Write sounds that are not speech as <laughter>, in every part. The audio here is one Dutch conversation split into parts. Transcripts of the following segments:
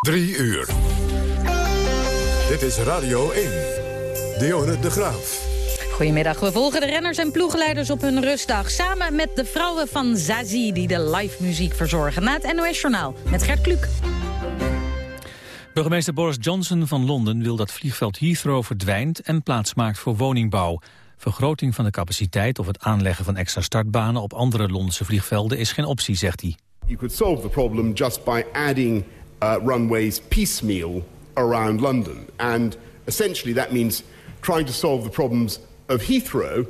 Drie uur. Dit is Radio 1. Dionne de Graaf. Goedemiddag, we volgen de renners en ploegleiders op hun rustdag... samen met de vrouwen van Zazie die de live muziek verzorgen. Na het NOS-journaal met Gert Kluk. Burgemeester Boris Johnson van Londen wil dat vliegveld Heathrow verdwijnt... en plaats maakt voor woningbouw. Vergroting van de capaciteit of het aanleggen van extra startbanen... op andere Londense vliegvelden is geen optie, zegt hij. You could solve the problem just by adding uh, runways piecemeal around London. And essentially that means trying to solve the problems of Heathrow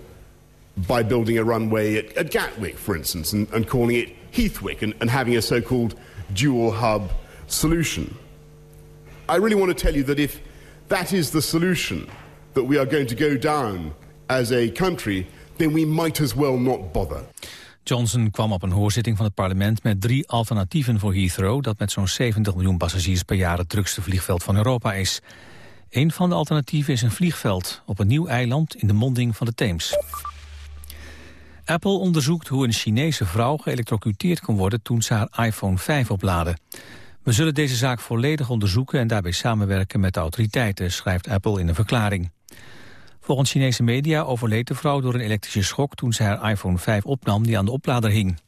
by building a runway at, at Gatwick, for instance, and, and calling it Heathwick and, and having a so-called dual hub solution. I really want to tell you that if that is the solution that we are going to go down as a country, then we might as well not bother. Johnson kwam op een hoorzitting van het parlement met drie alternatieven voor Heathrow... dat met zo'n 70 miljoen passagiers per jaar het drukste vliegveld van Europa is. Een van de alternatieven is een vliegveld op een nieuw eiland in de monding van de Theems. Apple onderzoekt hoe een Chinese vrouw geëlectrocuteerd kon worden toen ze haar iPhone 5 oplaadde. We zullen deze zaak volledig onderzoeken en daarbij samenwerken met de autoriteiten, schrijft Apple in een verklaring. Volgens Chinese media overleed de vrouw door een elektrische schok toen ze haar iPhone 5 opnam die aan de oplader hing.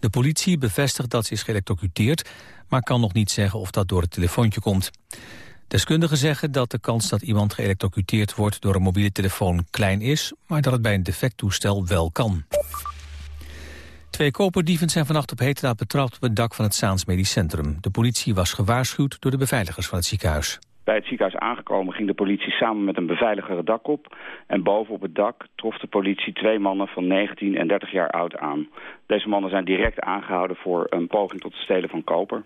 De politie bevestigt dat ze is geëlectrocuteerd, maar kan nog niet zeggen of dat door het telefoontje komt. Deskundigen zeggen dat de kans dat iemand geëlectrocuteerd wordt door een mobiele telefoon klein is, maar dat het bij een defect toestel wel kan. Twee koperdieven zijn vannacht op heterdaad betrapt op het dak van het Saans Medisch Centrum. De politie was gewaarschuwd door de beveiligers van het ziekenhuis. Bij het ziekenhuis aangekomen ging de politie samen met een beveiliger het dak op. En boven op het dak trof de politie twee mannen van 19 en 30 jaar oud aan. Deze mannen zijn direct aangehouden voor een poging tot het stelen van koper.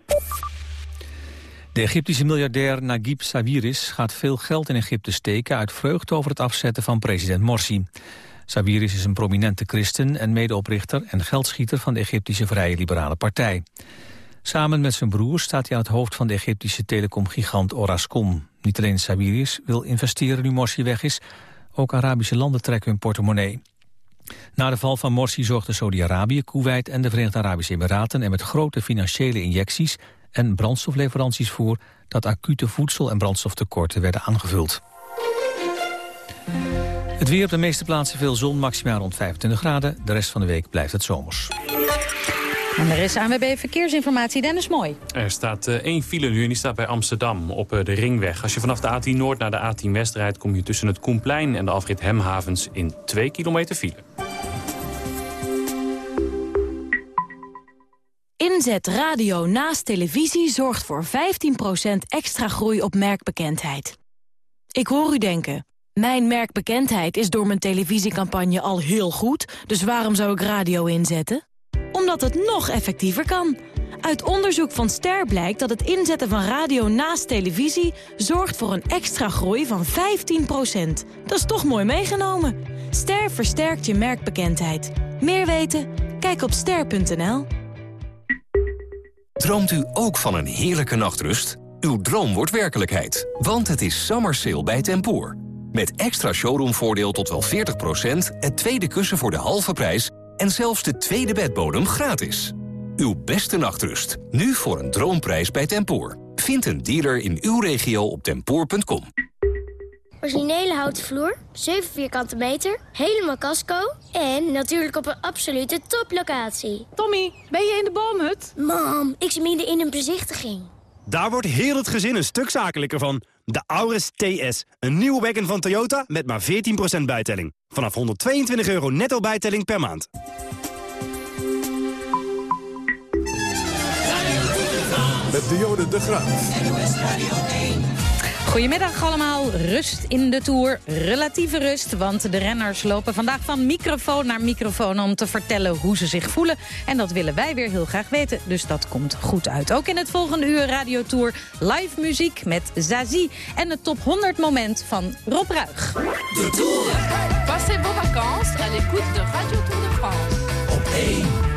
De Egyptische miljardair Naguib Sawiris gaat veel geld in Egypte steken... uit vreugde over het afzetten van president Morsi. Sawiris is een prominente christen en medeoprichter en geldschieter... van de Egyptische Vrije Liberale Partij. Samen met zijn broer staat hij aan het hoofd van de Egyptische telecomgigant Orascom. Niet alleen Sawiris wil investeren nu Morsi weg is, ook Arabische landen trekken hun portemonnee. Na de val van Morsi zorgden Saudi-Arabië, Kuwait en de Verenigde Arabische Emiraten er met grote financiële injecties en brandstofleveranties voor dat acute voedsel- en brandstoftekorten werden aangevuld. Het weer op de meeste plaatsen veel zon, maximaal rond 25 graden. De rest van de week blijft het zomers. En er is ANWB Verkeersinformatie, Dennis Mooi. Er staat uh, één file nu en die staat bij Amsterdam op uh, de Ringweg. Als je vanaf de A10 Noord naar de A10 West rijdt... kom je tussen het Koenplein en de afrit Hemhavens in 2 kilometer file. Inzet radio naast televisie zorgt voor 15% extra groei op merkbekendheid. Ik hoor u denken, mijn merkbekendheid is door mijn televisiecampagne al heel goed... dus waarom zou ik radio inzetten? Omdat het nog effectiever kan. Uit onderzoek van Ster blijkt dat het inzetten van radio naast televisie... zorgt voor een extra groei van 15%. Dat is toch mooi meegenomen. Ster versterkt je merkbekendheid. Meer weten? Kijk op ster.nl. Droomt u ook van een heerlijke nachtrust? Uw droom wordt werkelijkheid, want het is summer sale bij Tempoor. Met extra showroomvoordeel tot wel 40%, het tweede kussen voor de halve prijs... en zelfs de tweede bedbodem gratis. Uw beste nachtrust, nu voor een droomprijs bij Tempoor. Vind een dealer in uw regio op tempoor.com. Originele houten vloer, 7 vierkante meter, helemaal casco... en natuurlijk op een absolute toplocatie. Tommy, ben je in de boomhut? Mam, ik zit midden in een bezichtiging. Daar wordt heel het gezin een stuk zakelijker van. De Auris TS, een nieuwe wagon van Toyota met maar 14% bijtelling. Vanaf 122 euro netto bijtelling per maand. Met Dionne de Graaf. Goedemiddag allemaal. Rust in de Tour. Relatieve rust, want de renners lopen vandaag van microfoon naar microfoon... om te vertellen hoe ze zich voelen. En dat willen wij weer heel graag weten, dus dat komt goed uit. Ook in het volgende uur Radio Tour live muziek met Zazie... en het top 100 moment van Rob Ruig. De Tour. Passez vos vacances à l'écoute de Radio Tour de France. Op 1.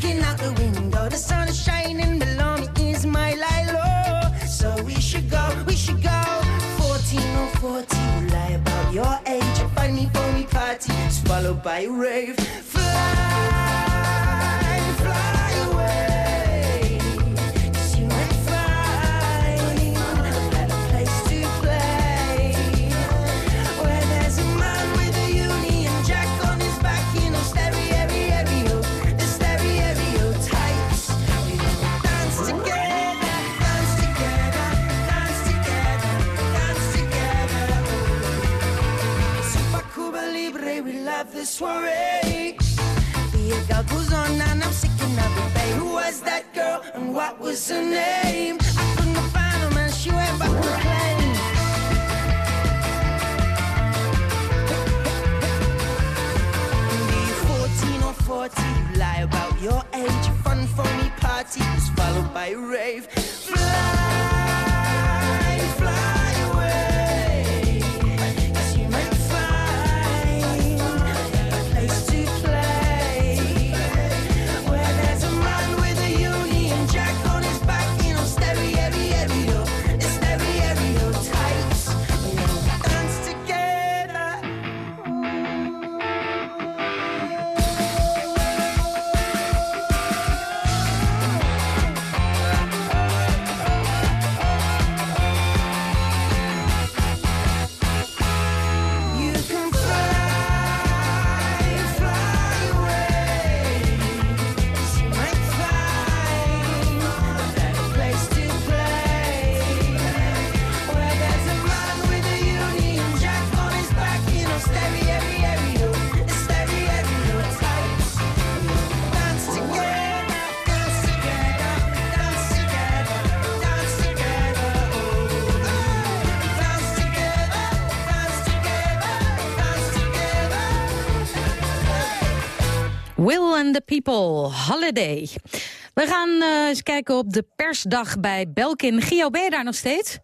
Looking out the window. The sun is shining below me is my Lilo. So we should go, we should go. 14 or 40, you lie about your age. A funny phony party, it's followed by a rave. Fly this soiree. The girl goes on and I'm sick and babe. Who was that girl and what was her name? I couldn't find her, man. She went back to claim. Be 14 or 40, you lie about your age. Fun, phony party is followed by a rave. People, Holiday. We gaan eh, eens kijken op de persdag bij Belkin. Gio, ben je daar nog steeds?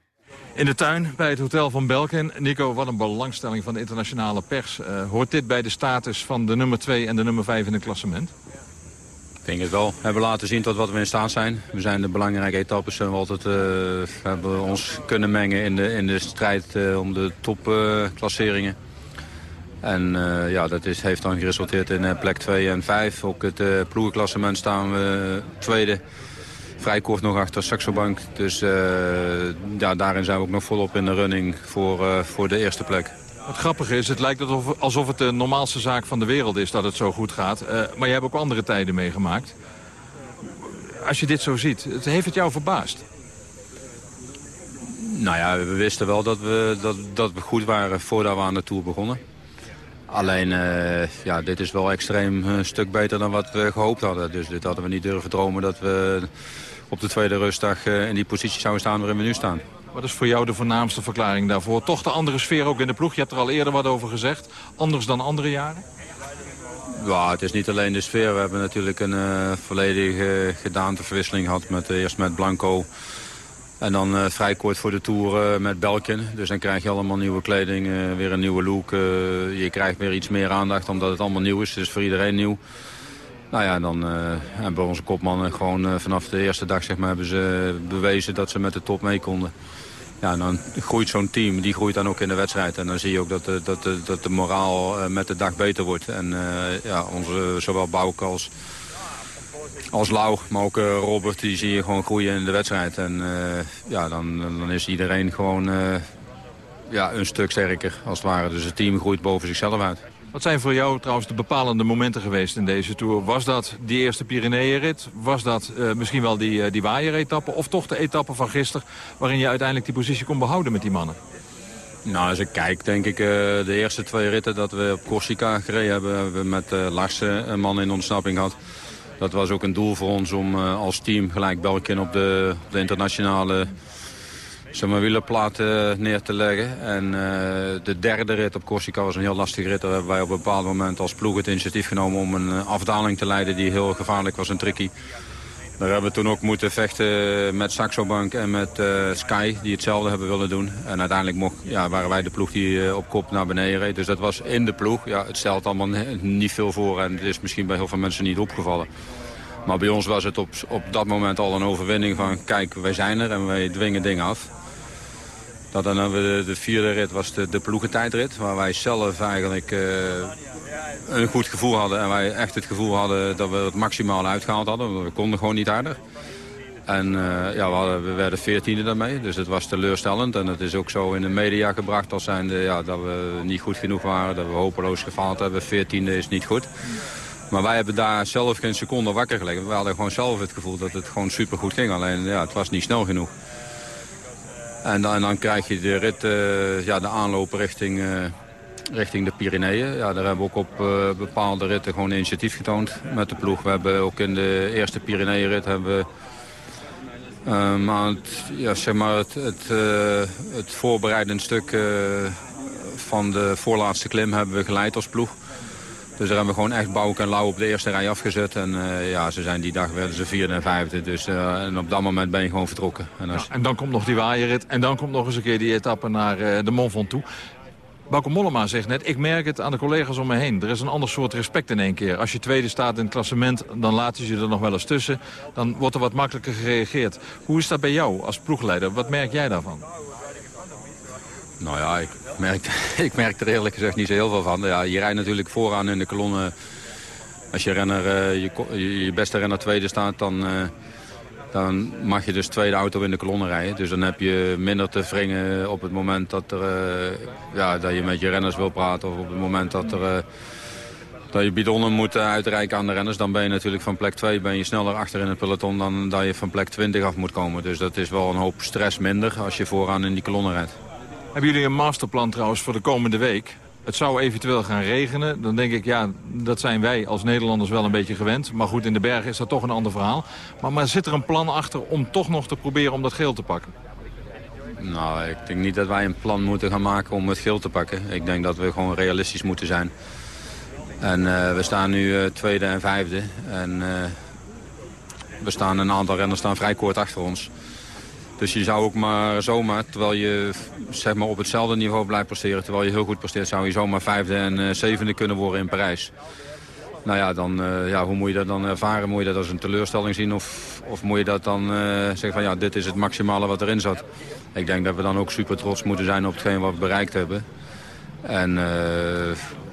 In de tuin bij het hotel van Belkin. Nico, wat een belangstelling van de internationale pers. Eh, hoort dit bij de status van de nummer 2 en de nummer 5 in het klassement? Ik denk het wel. We hebben laten zien tot wat we in staat zijn. We zijn de belangrijke etappes hebben we altijd eh, we hebben ons kunnen mengen in de, in de strijd eh, om de topklasseringen. En eh, ja, dat is, heeft dan geresulteerd in eh, plek 2 en 5. Ook het uh, ploegenklassement staan we tweede. Vrij kort nog achter Saxo Bank. Dus ja, daarin zijn we ook nog volop in de running voor, voor de eerste plek. Wat grappig is, het lijkt alsof, alsof het de normaalste zaak van de wereld is dat het zo goed gaat. Maar je hebt ook andere tijden meegemaakt. Als je dit zo ziet, het, heeft het jou verbaasd? Nou ja, we wisten wel dat we, dat, dat we goed waren voordat we aan de Tour begonnen. Alleen, eh, ja, dit is wel extreem een stuk beter dan wat we gehoopt hadden. Dus dit hadden we niet durven dromen dat we op de tweede rustdag eh, in die positie zouden staan waarin we nu staan. Wat is voor jou de voornaamste verklaring daarvoor? Toch de andere sfeer ook in de ploeg? Je hebt er al eerder wat over gezegd. Anders dan andere jaren? Ja, het is niet alleen de sfeer. We hebben natuurlijk een eh, volledige gedaanteverwisseling gehad. Met, eh, eerst met Blanco. En dan eh, vrij kort voor de Tour eh, met Belkin. Dus dan krijg je allemaal nieuwe kleding, eh, weer een nieuwe look. je krijgt weer iets meer aandacht omdat het allemaal nieuw is. Het is voor iedereen nieuw. Nou ja, dan hebben onze kopmannen gewoon vanaf de eerste dag zeg maar, hebben ze bewezen dat ze met de top mee konden. Ja, en dan groeit zo'n team, die groeit dan ook in de wedstrijd. En dan zie je ook dat de, dat de, dat de moraal met de dag beter wordt. En ja, onze, zowel Bouke als, als Lau, maar ook eh, Robert, die zie je gewoon groeien in de wedstrijd. En eh, ja, dan, dan is iedereen gewoon eh, ja, een stuk sterker als het ware. Dus het team groeit boven zichzelf uit. Wat zijn voor jou trouwens de bepalende momenten geweest in deze Tour? Was dat die eerste Pyreneeënrit? Was dat misschien wel die, uh, die waaieretappe? Of toch de etappe van gisteren waarin je uiteindelijk die positie kon behouden met die mannen? Nou, als ik kijk, denk ik uh, de eerste twee ritten dat we op Corsica gereden hebben... hebben we met Larsen een man in ontsnapping gehad. Dat was ook een doel voor ons om uh, als team gelijk Belkin op de, de internationale zeg maar, uh, neer te leggen. En uh, de derde rit op Corsica was een heel lastige rit. Daar hebben wij op een bepaald moment als ploeg het initiatief genomen om een afdaling te leiden die heel gevaarlijk was en tricky. Daar hebben we toen ook moeten vechten met Saxo Bank en met Sky, die hetzelfde hebben willen doen. En uiteindelijk mocht, ja, waren wij de ploeg die op kop naar beneden reed. Dus dat was in de ploeg. Ja, het stelt allemaal niet veel voor en het is misschien bij heel veel mensen niet opgevallen. Maar bij ons was het op, op dat moment al een overwinning van... kijk, wij zijn er en wij dwingen dingen af. Dat dan hebben we de, de vierde rit was de, de ploegentijdrit... waar wij zelf eigenlijk eh, een goed gevoel hadden... en wij echt het gevoel hadden dat we het maximaal uitgehaald hadden. Want we konden gewoon niet harder. En eh, ja, we, hadden, we werden veertiende daarmee, dus het was teleurstellend. En het is ook zo in de media gebracht als zijnde ja, dat we niet goed genoeg waren. Dat we hopeloos gefaald hebben. Veertiende is niet goed. Maar wij hebben daar zelf geen seconde wakker gelegen. We hadden gewoon zelf het gevoel dat het gewoon supergoed ging. Alleen ja, het was niet snel genoeg. En dan, en dan krijg je de rit, eh, ja, de aanloop richting, eh, richting de Pyreneeën. Ja, daar hebben we ook op eh, bepaalde ritten gewoon initiatief getoond met de ploeg. We hebben ook in de eerste Pyreneeënrit hebben we um, het, ja, zeg maar het, het, uh, het voorbereidend stuk uh, van de voorlaatste klim hebben we geleid als ploeg. Dus daar hebben we gewoon echt Bouk en Lauw op de eerste rij afgezet. En ja, ze zijn die dag werden ze vierde en vijfde. Dus en op dat moment ben je gewoon vertrokken. En dan komt nog die waaierrit. En dan komt nog eens een keer die etappe naar de Mont Ventoux. Bauke Mollema zegt net, ik merk het aan de collega's om me heen. Er is een ander soort respect in één keer. Als je tweede staat in het klassement, dan laten ze je er nog wel eens tussen. Dan wordt er wat makkelijker gereageerd. Hoe is dat bij jou als ploegleider? Wat merk jij daarvan? Nou ja, ik merk, <laughs> ik merk er eerlijk gezegd niet zo heel veel van. Ja, je rijdt natuurlijk vooraan in de kolonne. Als je, renner, je, je beste renner tweede staat, dan... Uh, dan mag je dus tweede auto in de kolonne rijden. Dus dan heb je minder te wringen op het moment dat, er, uh, ja, dat je met je renners wil praten... of op het moment dat, er, uh, dat je bidonnen moet uitreiken aan de renners... dan ben je natuurlijk van plek 2 ben je sneller achter in het peloton... dan dat je van plek 20 af moet komen. Dus dat is wel een hoop stress minder als je vooraan in die kolonne rijdt. Hebben jullie een masterplan trouwens voor de komende week? Het zou eventueel gaan regenen. Dan denk ik, ja, dat zijn wij als Nederlanders wel een beetje gewend. Maar goed, in de bergen is dat toch een ander verhaal. Maar, maar zit er een plan achter om toch nog te proberen om dat geel te pakken? Nou, ik denk niet dat wij een plan moeten gaan maken om het geel te pakken. Ik denk dat we gewoon realistisch moeten zijn. En uh, we staan nu uh, tweede en vijfde. En uh, we staan een aantal renners staan vrij kort achter ons. Dus je zou ook maar zomaar, terwijl je zeg maar, op hetzelfde niveau blijft presteren... terwijl je heel goed presteert, zou je zomaar vijfde en uh, zevende kunnen worden in Parijs. Nou ja, dan, uh, ja, hoe moet je dat dan ervaren? Moet je dat als een teleurstelling zien? Of, of moet je dat dan uh, zeggen van ja, dit is het maximale wat erin zat? Ik denk dat we dan ook super trots moeten zijn op hetgeen wat we bereikt hebben. En,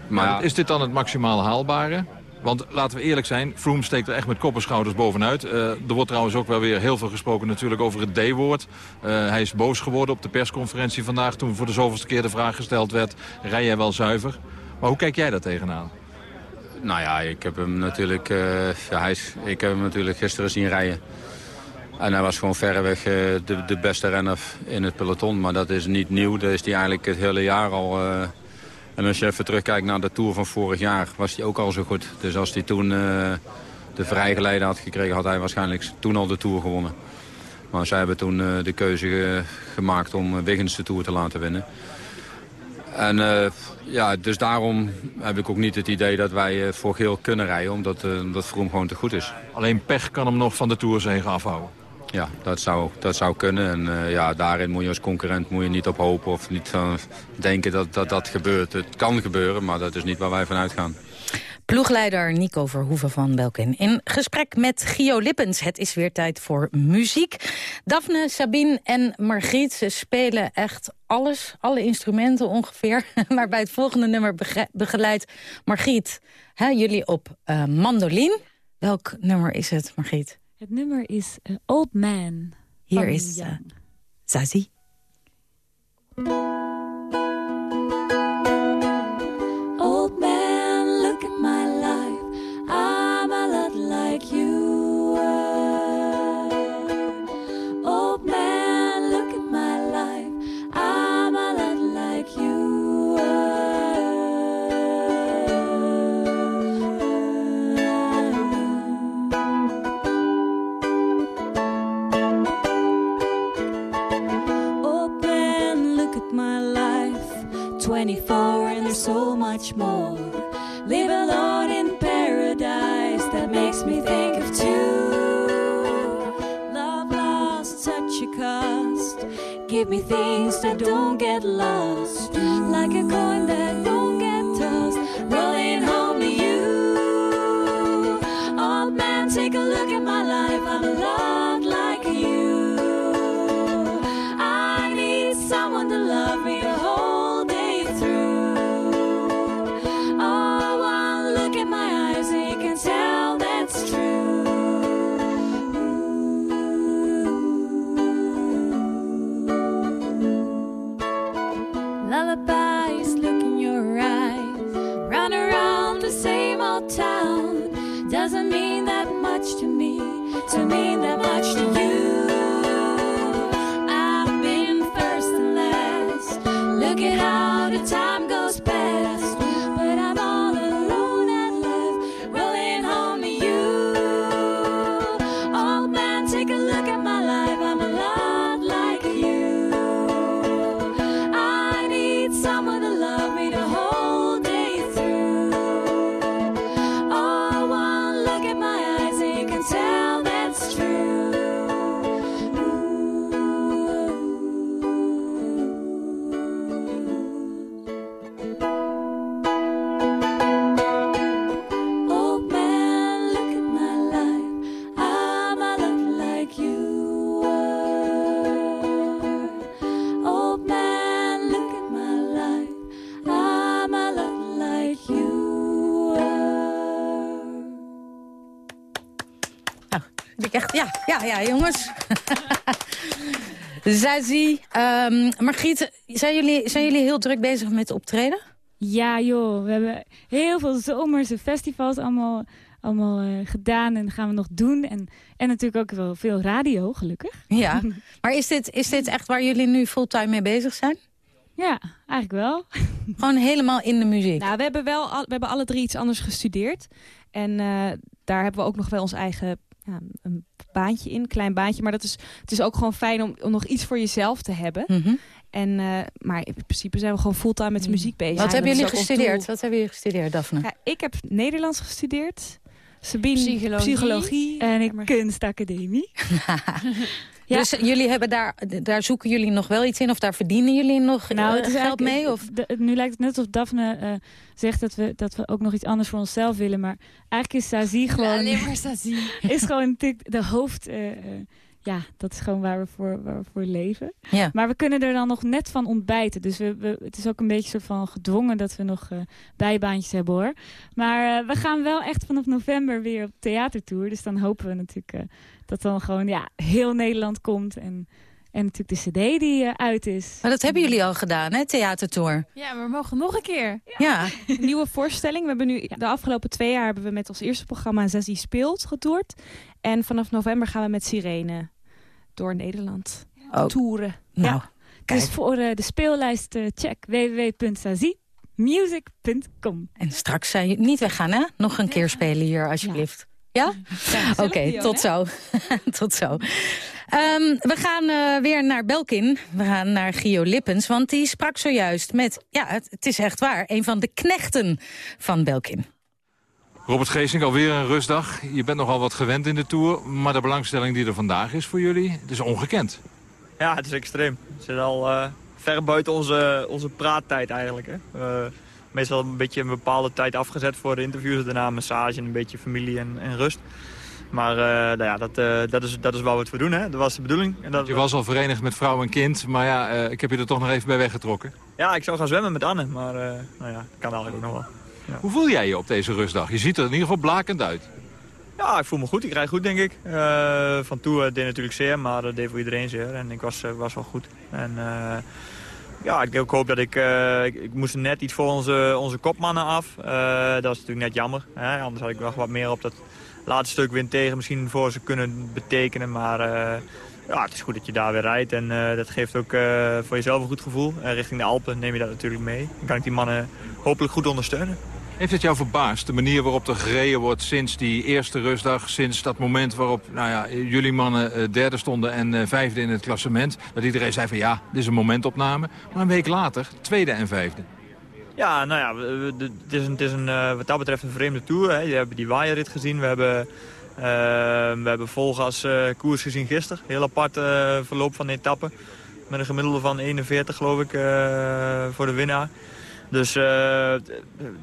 maar, is dit dan het maximale haalbare? Want laten we eerlijk zijn, Froome steekt er echt met kop en schouders bovenuit. Uh, er wordt trouwens ook wel weer heel veel gesproken natuurlijk over het D-woord. Uh, hij is boos geworden op de persconferentie vandaag... toen voor de zoveelste keer de vraag gesteld werd... rij jij wel zuiver? Maar hoe kijk jij daar tegenaan? Nou ja, ik heb hem natuurlijk, uh, ja, hij is, ik heb hem natuurlijk gisteren zien rijden. En hij was gewoon verreweg de, de beste renner in het peloton. Maar dat is niet nieuw. Dat is hij eigenlijk het hele jaar al... En als je even terugkijkt naar de Tour van vorig jaar, was hij ook al zo goed. Dus als hij toen uh, de vrijgeleide had gekregen, had hij waarschijnlijk toen al de Tour gewonnen. Maar zij hebben toen uh, de keuze ge gemaakt om Wiggins de Tour te laten winnen. En ja, dus daarom heb ik ook niet het idee dat wij voor geel kunnen rijden, omdat, omdat Vroom gewoon te goed is. Alleen pech kan hem nog van de Tourzege afhouden. Ja, dat zou, dat zou kunnen. En uh, ja, daarin moet je als concurrent moet je niet op hopen of niet uh, denken dat, dat dat gebeurt. Het kan gebeuren, maar dat is niet waar wij van uitgaan. Ploegleider Nico Verhoeven van Belkin in gesprek met Gio Lippens. Het is weer tijd voor muziek. Daphne, Sabine en Margriet ze spelen echt alles, alle instrumenten ongeveer. <laughs> Maar bij het volgende nummer begeleidt Margriet hè, jullie op uh, mandolin. Welk nummer is het, Margriet? Het nummer is uh, Old Man. Hier is uh, Zazie. Much more. Live alone in paradise that makes me think of two. Love lost, such a cost. Give me things that don't get lost. Like a coin that don't Zazie, ehm Margriet, zijn jullie, zijn jullie heel druk bezig met optreden? Ja joh, we hebben heel veel zomerse festivals allemaal, allemaal eh, gedaan en gaan we nog doen. En, en natuurlijk ook wel veel radio, gelukkig. Ja, <laughs> maar is dit, is dit echt waar jullie nu fulltime mee bezig zijn? Ja, eigenlijk wel. <laughs> Gewoon helemaal in de muziek? Nou, we hebben wel al, we hebben alle drie iets anders gestudeerd. En eh, daar hebben we ook nog wel ons eigen ja, een baantje in, een klein baantje. Maar dat is, het is ook gewoon fijn om, om nog iets voor jezelf te hebben. Mhm. En, eh, maar in principe zijn we gewoon fulltime met muziek bezig. Wat En hebben jullie gestudeerd? Wat hebben jullie gestudeerd, Daphne? Ja, ik heb Nederlands gestudeerd. Sabine Psychologie. psychologie. En ik kunstacademie. <laughs> Ja. Dus jullie hebben daar, daar zoeken jullie nog wel iets in? Of daar verdienen jullie nog Nou, eh, het is geld mee? Of? nu lijkt het net alsof Daphne eh, zegt dat we, dat we ook nog iets anders voor onszelf willen. Maar eigenlijk is Sazie gewoon... Alleen maar Sazie. <laughs> is gewoon de hoofd... eh, eh, ja, dat is gewoon waar we voor, waar we voor leven. Ja. Maar we kunnen er dan nog net van ontbijten. Dus we, we, het is ook een beetje soort van gedwongen dat we nog eh, bijbaantjes hebben hoor. Maar eh, we gaan wel echt vanaf november weer op theatertour. Dus dan hopen we natuurlijk eh, dat dan gewoon ja, heel Nederland komt. En, en natuurlijk de cd die eh, uit is. Maar dat hebben jullie al gedaan, hè? Theatertour. Ja, maar we mogen nog een keer. Ja. <laughs> Een nieuwe voorstelling. We hebben nu de afgelopen twee jaar hebben we met ons eerste programma Zessie Speelt getoerd. En vanaf november gaan we met Sirene door Nederland Oh. toeren. Nou, ja. Dus voor eh, de speellijst eh, check www.saziemusic.com. En straks zijn jullie niet weggaan, hè? Nog een keer spelen hier, alsjeblieft. Ja? Oké, tot zo. <laughs> tot zo. Ehm, we gaan eh, weer naar Belkin. We gaan naar Gio Lippens, want die sprak zojuist met... Ja, het, het is echt waar, een van de knechten van Belkin. Robert Geesink, alweer een rustdag. Je bent nogal wat gewend in de Tour. Maar de belangstelling die er vandaag is voor jullie, het is ongekend. Ja, het is extreem. Het zit al eh, ver buiten onze, onze praattijd eigenlijk. Hè. Eh, meestal een beetje een bepaalde tijd afgezet voor de interviews. Daarna een massage en een beetje familie en, en rust. Maar eh, nou ja, dat, eh, dat, is, dat is waar we het voor doen. Hè. Dat was de bedoeling. En dat, Je was al verenigd met vrouw en kind. Maar ja, eh, ik heb je er toch nog even bij weggetrokken. Ja, ik zou gaan zwemmen met Anne. Maar nou ja, kan eigenlijk ook nog wel. Ja. Hoe voel jij je op deze rustdag? Je ziet er in ieder geval blakend uit. Ja, ik voel me goed. Ik rijd goed, denk ik. Van Tour deed natuurlijk zeer, maar dat deed voor iedereen zeer. En ik was, was wel goed. En ja, ik, hoop dat ik, eh, ik... Ik moest net iets voor onze, onze kopmannen af. Eh, dat is natuurlijk net jammer. Hè? Anders had ik nog wat meer op dat laatste stuk win tegen misschien voor ze kunnen betekenen. Maar eh, ja, het is goed dat je daar weer rijdt. En dat geeft ook voor jezelf een goed gevoel. Richting de Alpen neem je dat natuurlijk mee. Dan kan ik die mannen hopelijk goed ondersteunen. Heeft het jou verbaasd, de manier waarop er gereden wordt sinds die eerste rustdag? Sinds dat moment waarop nou ja, jullie mannen eh, derde stonden en eh, vijfde in het klassement. Dat iedereen zei van ja, dit is een momentopname. Maar een week later, tweede en vijfde. Ja, nou ja, het is, een, het is een, eh, wat dat betreft een vreemde tour. Hè. Je hebt die waaierrit gezien. We hebben, eh, we hebben volgas koers gezien gisteren. Heel apart verloop van de etappe. Met een gemiddelde van 41 geloof ik voor de winnaar. Dus eh,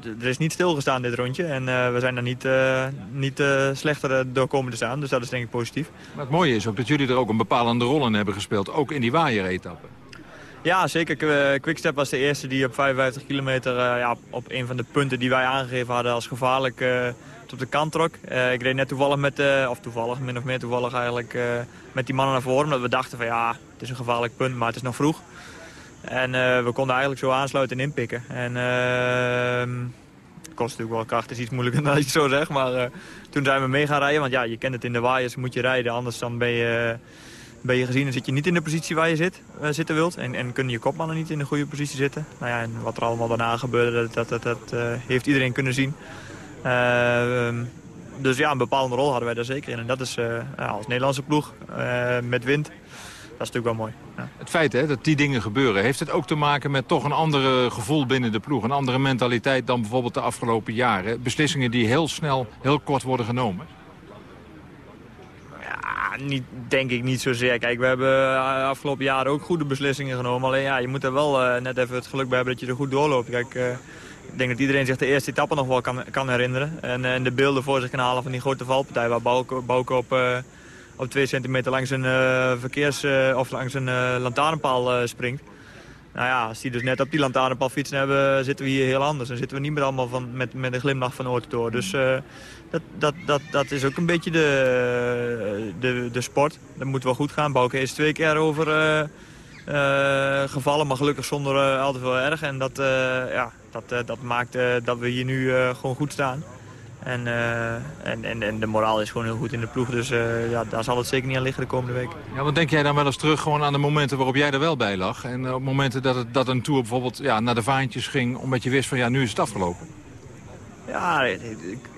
er is niet stilgestaan dit rondje. En eh, we zijn er niet, eh, niet slechter door komen te staan. Dus dat is denk ik positief. Maar het mooie is ook dat jullie er ook een bepalende rol in hebben gespeeld. Ook in die waaieretappe. Ja, zeker. Quickstep was de eerste die op 55 kilometer ja, op een van de punten die wij aangegeven hadden als gevaarlijk eh, het op de kant trok. Ik reed net toevallig met, of toevallig, min of meer toevallig eigenlijk, met die mannen naar voren. Omdat we dachten van ja, het is een gevaarlijk punt, maar het is nog vroeg. En eh, we konden eigenlijk zo aansluiten en inpikken. En uh, kost natuurlijk wel kracht, is iets moeilijker <laughs> dan je het zo zegt. Maar eh, toen zijn we mee gaan rijden, want ja, je kent het in de waaiers, moet je rijden. Anders dan ben je, ben je gezien en zit je niet in de positie waar je zit, eh, zitten wilt. En, en kunnen je kopmannen niet in de goede positie zitten. Nou ja, en wat er allemaal daarna gebeurde, dat, dat, dat, heeft iedereen kunnen zien. Eh, ehm, dus ja, een bepaalde rol hadden wij daar zeker in. En dat is als Nederlandse ploeg met wind, natuurlijk wel mooi. Ja. Het feit hè, dat die dingen gebeuren, heeft het ook te maken met toch een andere gevoel binnen de ploeg? Een andere mentaliteit dan bijvoorbeeld de afgelopen jaren? Beslissingen die heel snel, heel kort worden genomen? Ja, niet, denk ik niet zozeer. Kijk, we hebben eh, afgelopen jaren ook goede beslissingen genomen. Alleen ja, je moet er wel eh, net even het geluk bij hebben dat je er goed doorloopt. Kijk, eh, ik denk dat iedereen zich de eerste etappe nog wel kan, kan herinneren. En, en de beelden voor zich kan halen van die grote valpartij waar Bouke, op, op twee centimeter langs een eh, verkeers... eh, of langs een eh, lantaarnpaal springt. Nou ja, als die dus net op die lantaarnpaal fietsen hebben, zitten we hier heel anders. Dan zitten we niet meer allemaal van, met, met een glimlach van oor tot oor. Dus dat, dat, dat, dat is ook een beetje de, de, de sport. Dat moet wel goed gaan. Bouke is twee keer over gevallen, maar gelukkig zonder al te veel erg. En dat, ja, dat, dat maakt dat we hier nu gewoon goed staan. En, eh, en, en, en de moraal is gewoon heel goed in de ploeg. Dus eh, ja, daar zal het zeker niet aan liggen de komende week. Ja, want denk jij dan wel eens terug gewoon aan de momenten waarop jij er wel bij lag? En eh, op momenten dat, het, dat een tour bijvoorbeeld ja, naar de vaantjes ging... omdat je wist van ja, nu is het afgelopen? Ja, ik, ik,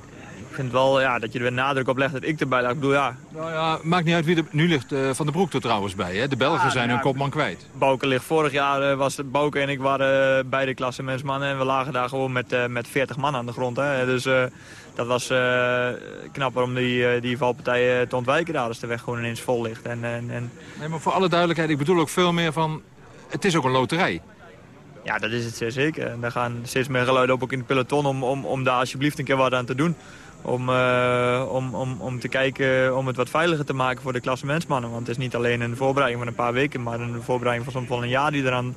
vind wel ja, dat je er weer nadruk op legt dat ik erbij lag. Ik bedoel, ja, Nou ja, maakt niet uit wie er... Nu ligt Van der Broek er trouwens bij, hè? De Belgen Ja, zijn ja. hun kopman kwijt. Bouke ligt vorig jaar, eh, was Bouke en ik waren beide klassementsmannen. En we lagen daar gewoon met, met 40 man aan de grond. Hè. Dus dat was eh, knapper om die, eh, die valpartijen te ontwijken daar. Als de weg gewoon ineens vol ligt. En, en, en Nee, maar voor alle duidelijkheid, ik bedoel ook veel meer van... Het is ook een loterij. Ja, dat is het zeer zeker. En daar gaan steeds meer geluiden op, ook in het peloton, om, om, om daar alsjeblieft een keer wat aan te doen. Om, eh, om, om, om te kijken om het wat veiliger te maken voor de klassementsmannen. Want het is niet alleen een voorbereiding van een paar weken, maar een voorbereiding van soms wel een jaar die eraan...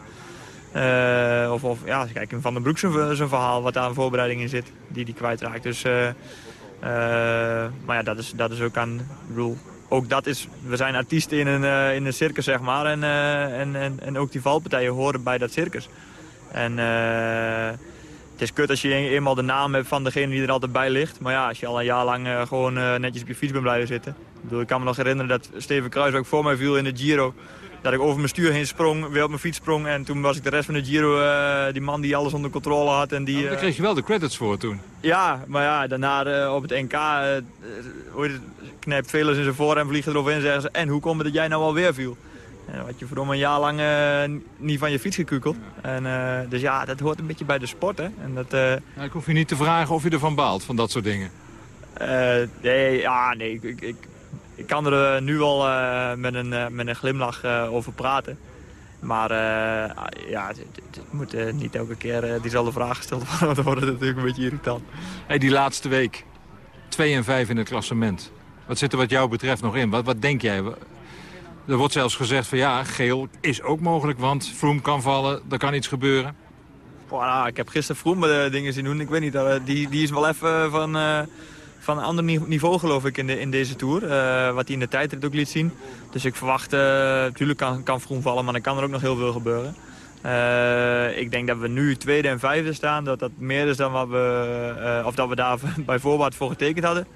eh, of, of ja, kijk, Van den Broek zijn, verhaal wat daar een voorbereiding in zit, die die kwijtraakt. Dus, eh, eh, maar ja, dat is, dat is ook aan, bedoel, ook dat is, we zijn artiesten in een, in een circus, zeg maar. En, en, en, en ook die valpartijen horen bij dat circus. En het is kut als je een- eenmaal de naam hebt van degene die er altijd bij ligt. Maar ja, als je al een jaar lang gewoon netjes op je fiets bent blijven zitten. Ik, bedoel, ik kan me nog herinneren dat Steven Kruis ook voor mij viel in de Giro. Dat ik over mijn stuur heen sprong, weer op mijn fiets sprong. En toen was ik de rest van de Giro eh, die man die alles onder controle had. En die, Daar eh, kreeg je wel de credits voor toen. ja, maar ja, daarna eh, op het NK knijpt Velers in zijn vliegen erover in en zeggen ze... En hoe komt het dat jij nou alweer viel? En had je verdomme een jaar lang niet van je fiets gekukeld. En, dus ja, dat hoort een beetje bij de sport, hè. En dat, Ja, ik hoef je niet te vragen of je ervan baalt, van dat soort dingen. nee, ja, nee, ik, ik, ik, kan er eh, nu wel eh, met, een, eh, met een glimlach over praten. Maar eh, ja, het, moet niet elke keer diezelfde vraag gesteld <laughs> worden, want dan wordt het natuurlijk een beetje irritant. Hey, die laatste week. 2 en 5 in het klassement. Wat zit er wat jou betreft nog in? Wat, wat denk jij? Er wordt zelfs gezegd van ja, geel is ook mogelijk, want Froome kan vallen, er kan iets gebeuren. Boah, nou, ik heb gisteren Vroom dingen zien doen. Ik weet niet, die, die is wel even van, van een ander ni- niveau geloof ik in, in deze Tour. eh, wat hij in de tijdrit ook liet zien. Dus ik verwacht, eh, natuurlijk kan, kan Vroom vallen, maar dan kan er ook nog heel veel gebeuren. Eh, ik denk dat we nu tweede en vijfde staan. Dat dat meer is dan wat we, of dat we daar <laughs> bij voorbaat voor getekend hadden.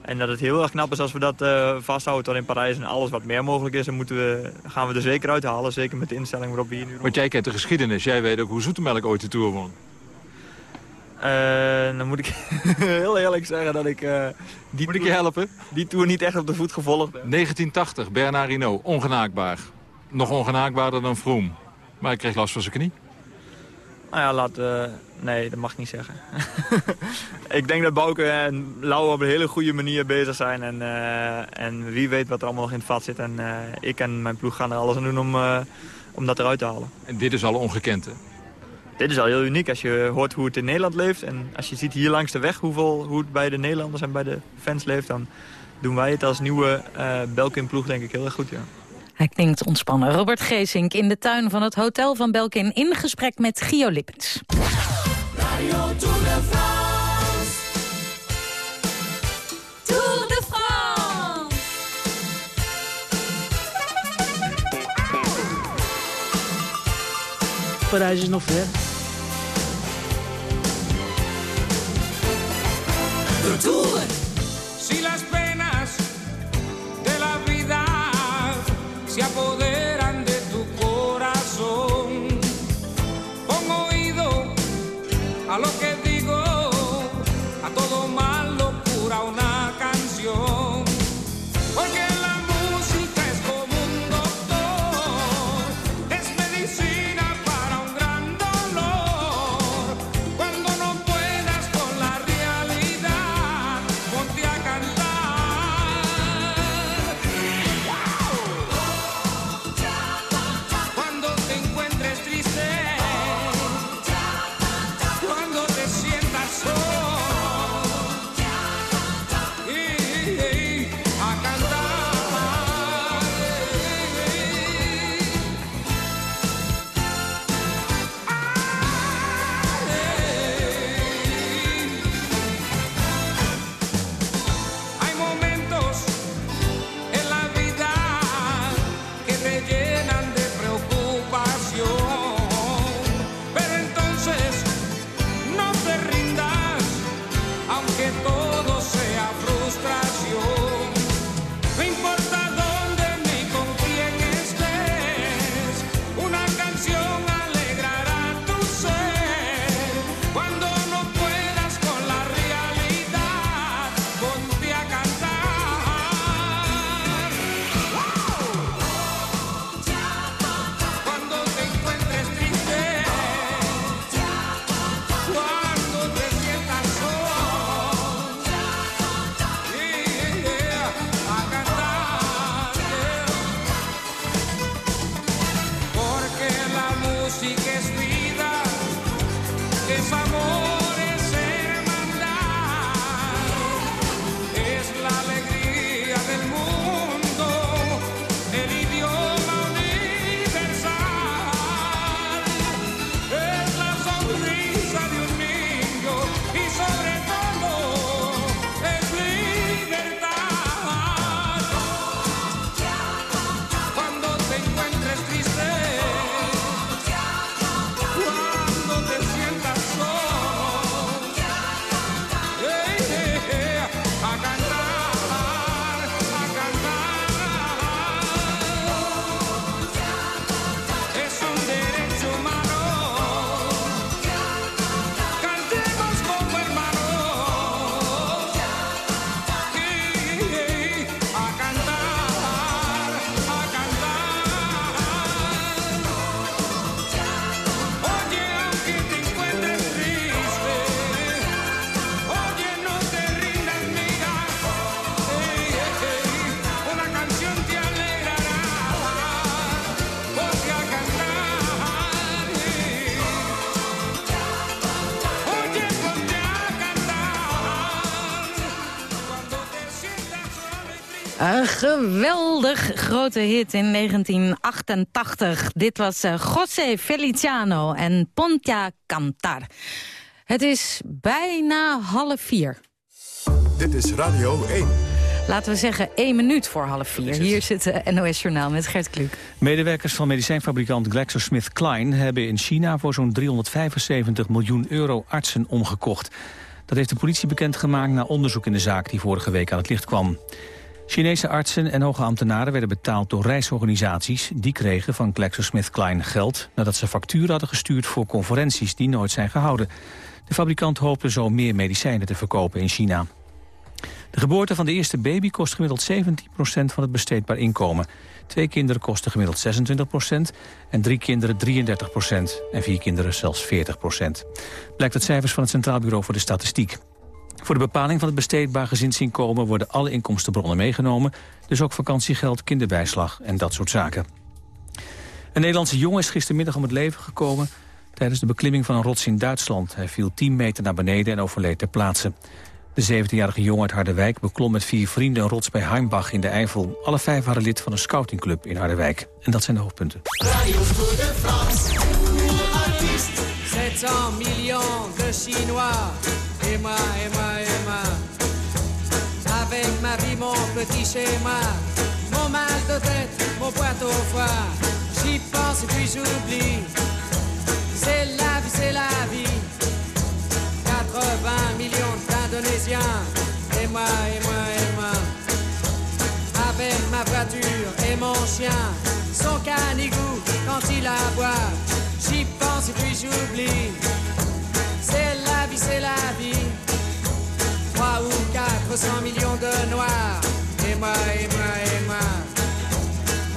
En dat het heel erg knap is als we dat vasthouden tot in Parijs. En alles wat meer mogelijk is, dan moeten we, gaan we er zeker uithalen. Zeker met de instelling waarop we hier nu Want jij kent de geschiedenis, jij weet ook hoe Zoetemelk ooit de Tour won. Eh, dan moet ik <laughs> heel eerlijk zeggen dat ik... eh die Moet ik je helpen? Die tour niet echt op de voet gevolgd heb. 1980, Bernard Hinault, ongenaakbaar. Nog ongenaakbaarder dan Froome. Maar ik kreeg last van zijn knie. Nou ja, laat... eh, nee, dat mag ik niet zeggen. <laughs> ik denk dat Bouke en Lau op een hele goede manier bezig zijn. En, en wie weet wat er allemaal nog in het vat zit. En ik en mijn ploeg gaan er alles aan doen om, om dat eruit te halen. En dit is al ongekend, hè? Dit is al heel uniek als je hoort hoe het in Nederland leeft. En als je ziet hier langs de weg hoeveel, hoe het bij de Nederlanders en bij de fans leeft... dan doen wij het als nieuwe eh Belkin-ploeg denk ik heel erg goed, ja. Hij klinkt ontspannen. Robert Geesink in de tuin van het Hotel van Belkin... in gesprek met Gio Lippens. Radio Tour de France. Tour de France. Parijs is nog Si las penas de la vida se apoderan geweldig grote hit in 1988. Dit was eh, José Feliciano en Pontia Cantar. Het is bijna half vier. Dit is Radio 1. Laten we zeggen één minuut voor half vier. Hier zit het NOS Journaal met Gert Kluk. Medewerkers van medicijnfabrikant GlaxoSmithKline hebben in China voor zo'n 375 miljoen euro artsen omgekocht. Dat heeft de politie bekendgemaakt na onderzoek in de zaak die vorige week aan het licht kwam. Chinese artsen en hoge ambtenaren werden betaald door reisorganisaties. Die kregen van GlaxoSmithKline geld nadat ze facturen hadden gestuurd voor conferenties die nooit zijn gehouden. De fabrikant hoopte zo meer medicijnen te verkopen in China. De geboorte van de eerste baby kost gemiddeld 17% van het besteedbaar inkomen. Twee kinderen kosten gemiddeld 26% en drie kinderen 33% en vier kinderen zelfs 40%. Blijkt uit cijfers van het Centraal Bureau voor de Statistiek. Voor de bepaling van het besteedbaar gezinsinkomen worden alle inkomstenbronnen meegenomen. Dus ook vakantiegeld, kinderbijslag en dat soort zaken. Een Nederlandse jongen is gistermiddag om het leven gekomen tijdens de beklimming van een rots in Duitsland. Hij viel 10 meter naar beneden en overleed ter plaatse. De 17-jarige jongen uit Harderwijk beklom met vier vrienden een rots bij Heimbach in de Eifel. Alle vijf waren lid van een scoutingclub in Harderwijk. En dat zijn de hoofdpunten. Radio Tour de France, pour artiste. 700 millions de Chinois. Et moi, et moi, et moi. Avec ma vie, mon petit schéma. Mon mal de tête, mon poids au foie. J'y pense et puis j'oublie. C'est la vie, c'est la vie. 80 millions d'Indonésiens. moi, et moi, et moi. Avec ma voiture et mon chien, son canigou quand il aboie. J'y pense et puis j'oublie. C'est la vie, c'est la vie. Trois ou quatre cents millions de noirs. Et moi, et moi, et moi.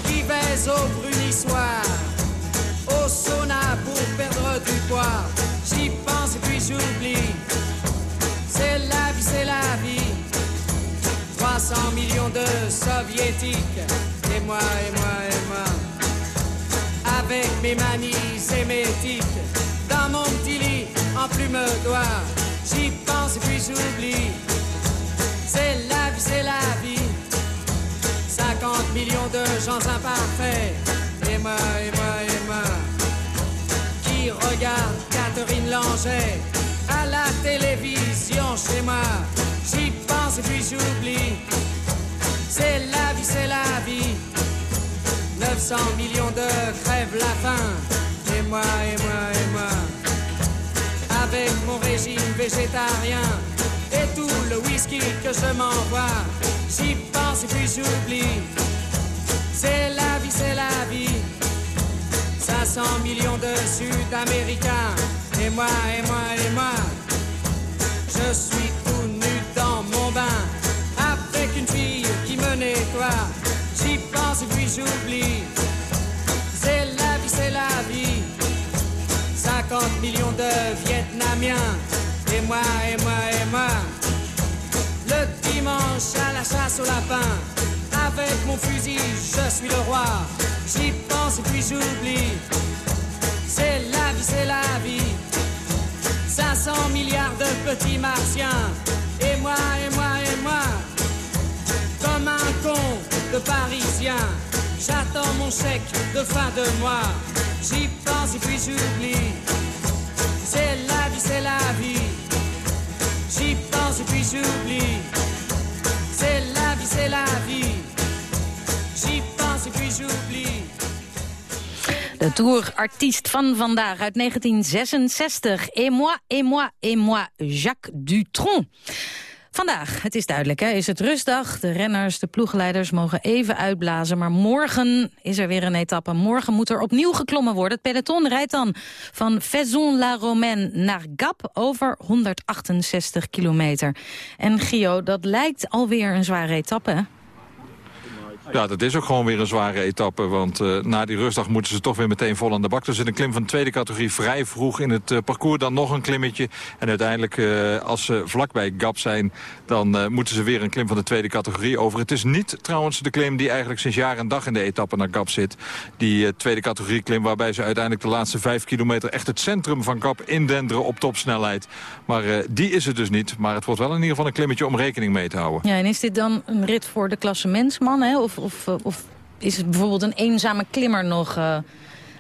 Qui baise au brunissoir. Au sauna pour perdre du poids. J'y pense et puis j'oublie. C'est la vie, c'est la vie. 300 millions de soviétiques. Et moi, et moi, et moi. Avec mes manies tics. Dans mon petit lit, en plume d'oie. J'y pense et puis j'oublie. C'est la vie, c'est la vie. 50 millions de gens imparfaits. Moi, et moi. Qui regarde Catherine Langer à la télévision chez moi. J'y pense et puis j'oublie. C'est la vie, c'est la vie. 900 millions de crèvent la faim. Et moi, et moi, et moi. Avec mon régime végétarien et tout le whisky que je m'envoie. J'y pense et puis j'oublie. C'est la vie, c'est la vie. 500 millions de Sud-Américains. Et moi, et moi, et moi. Je suis tout nu dans mon bain. Avec une fille qui me nettoie. J'y pense et puis j'oublie. C'est la vie, c'est la vie. 50 millions de Et moi, et moi, et moi. Le dimanche à la chasse au lapin. Avec mon fusil, je suis le roi. J'y pense et puis j'oublie. C'est la vie, c'est la vie. 500 milliards de petits martiens. Et moi, et moi, et moi. Comme un con de parisien. J'attends mon chèque de fin de mois. J'y pense et puis j'oublie. C'est la vie, c'est la vie. J'y pense et puis j'oublie. C'est la vie, c'est la vie. J'y pense et puis j'oublie. De tourartiest van vandaag uit 1966. Et moi, et moi, et moi, Jacques Dutronc. Vandaag, het is duidelijk, hè, is het rustdag. De renners, de ploegleiders mogen even uitblazen. Maar morgen is er weer een etappe. Morgen moet er opnieuw geklommen worden. Het peloton rijdt dan van Vaison-la-Romaine naar Gap over 168 kilometer. En Gio, dat lijkt alweer een zware etappe, hè? Ja, dat is ook gewoon weer een zware etappe. Want eh, na die rustdag moeten ze toch weer meteen vol aan de bak. Er zit een klim van de tweede categorie vrij vroeg in het eh, parcours. Dan nog een klimmetje. En uiteindelijk, eh, als ze vlakbij Gap zijn... dan moeten ze weer een klim van de tweede categorie over. Het is niet trouwens de klim die eigenlijk sinds jaar en dag in de etappe naar Gap zit. Die tweede categorie klim waarbij ze uiteindelijk de laatste vijf kilometer... echt het centrum van Gap indenderen op topsnelheid. Maar die is het dus niet. Maar het wordt wel in ieder geval een klimmetje om rekening mee te houden. Ja, en is dit dan een rit voor de klassementsman, hè? Of, of, eh, of is het bijvoorbeeld een eenzame klimmer nog...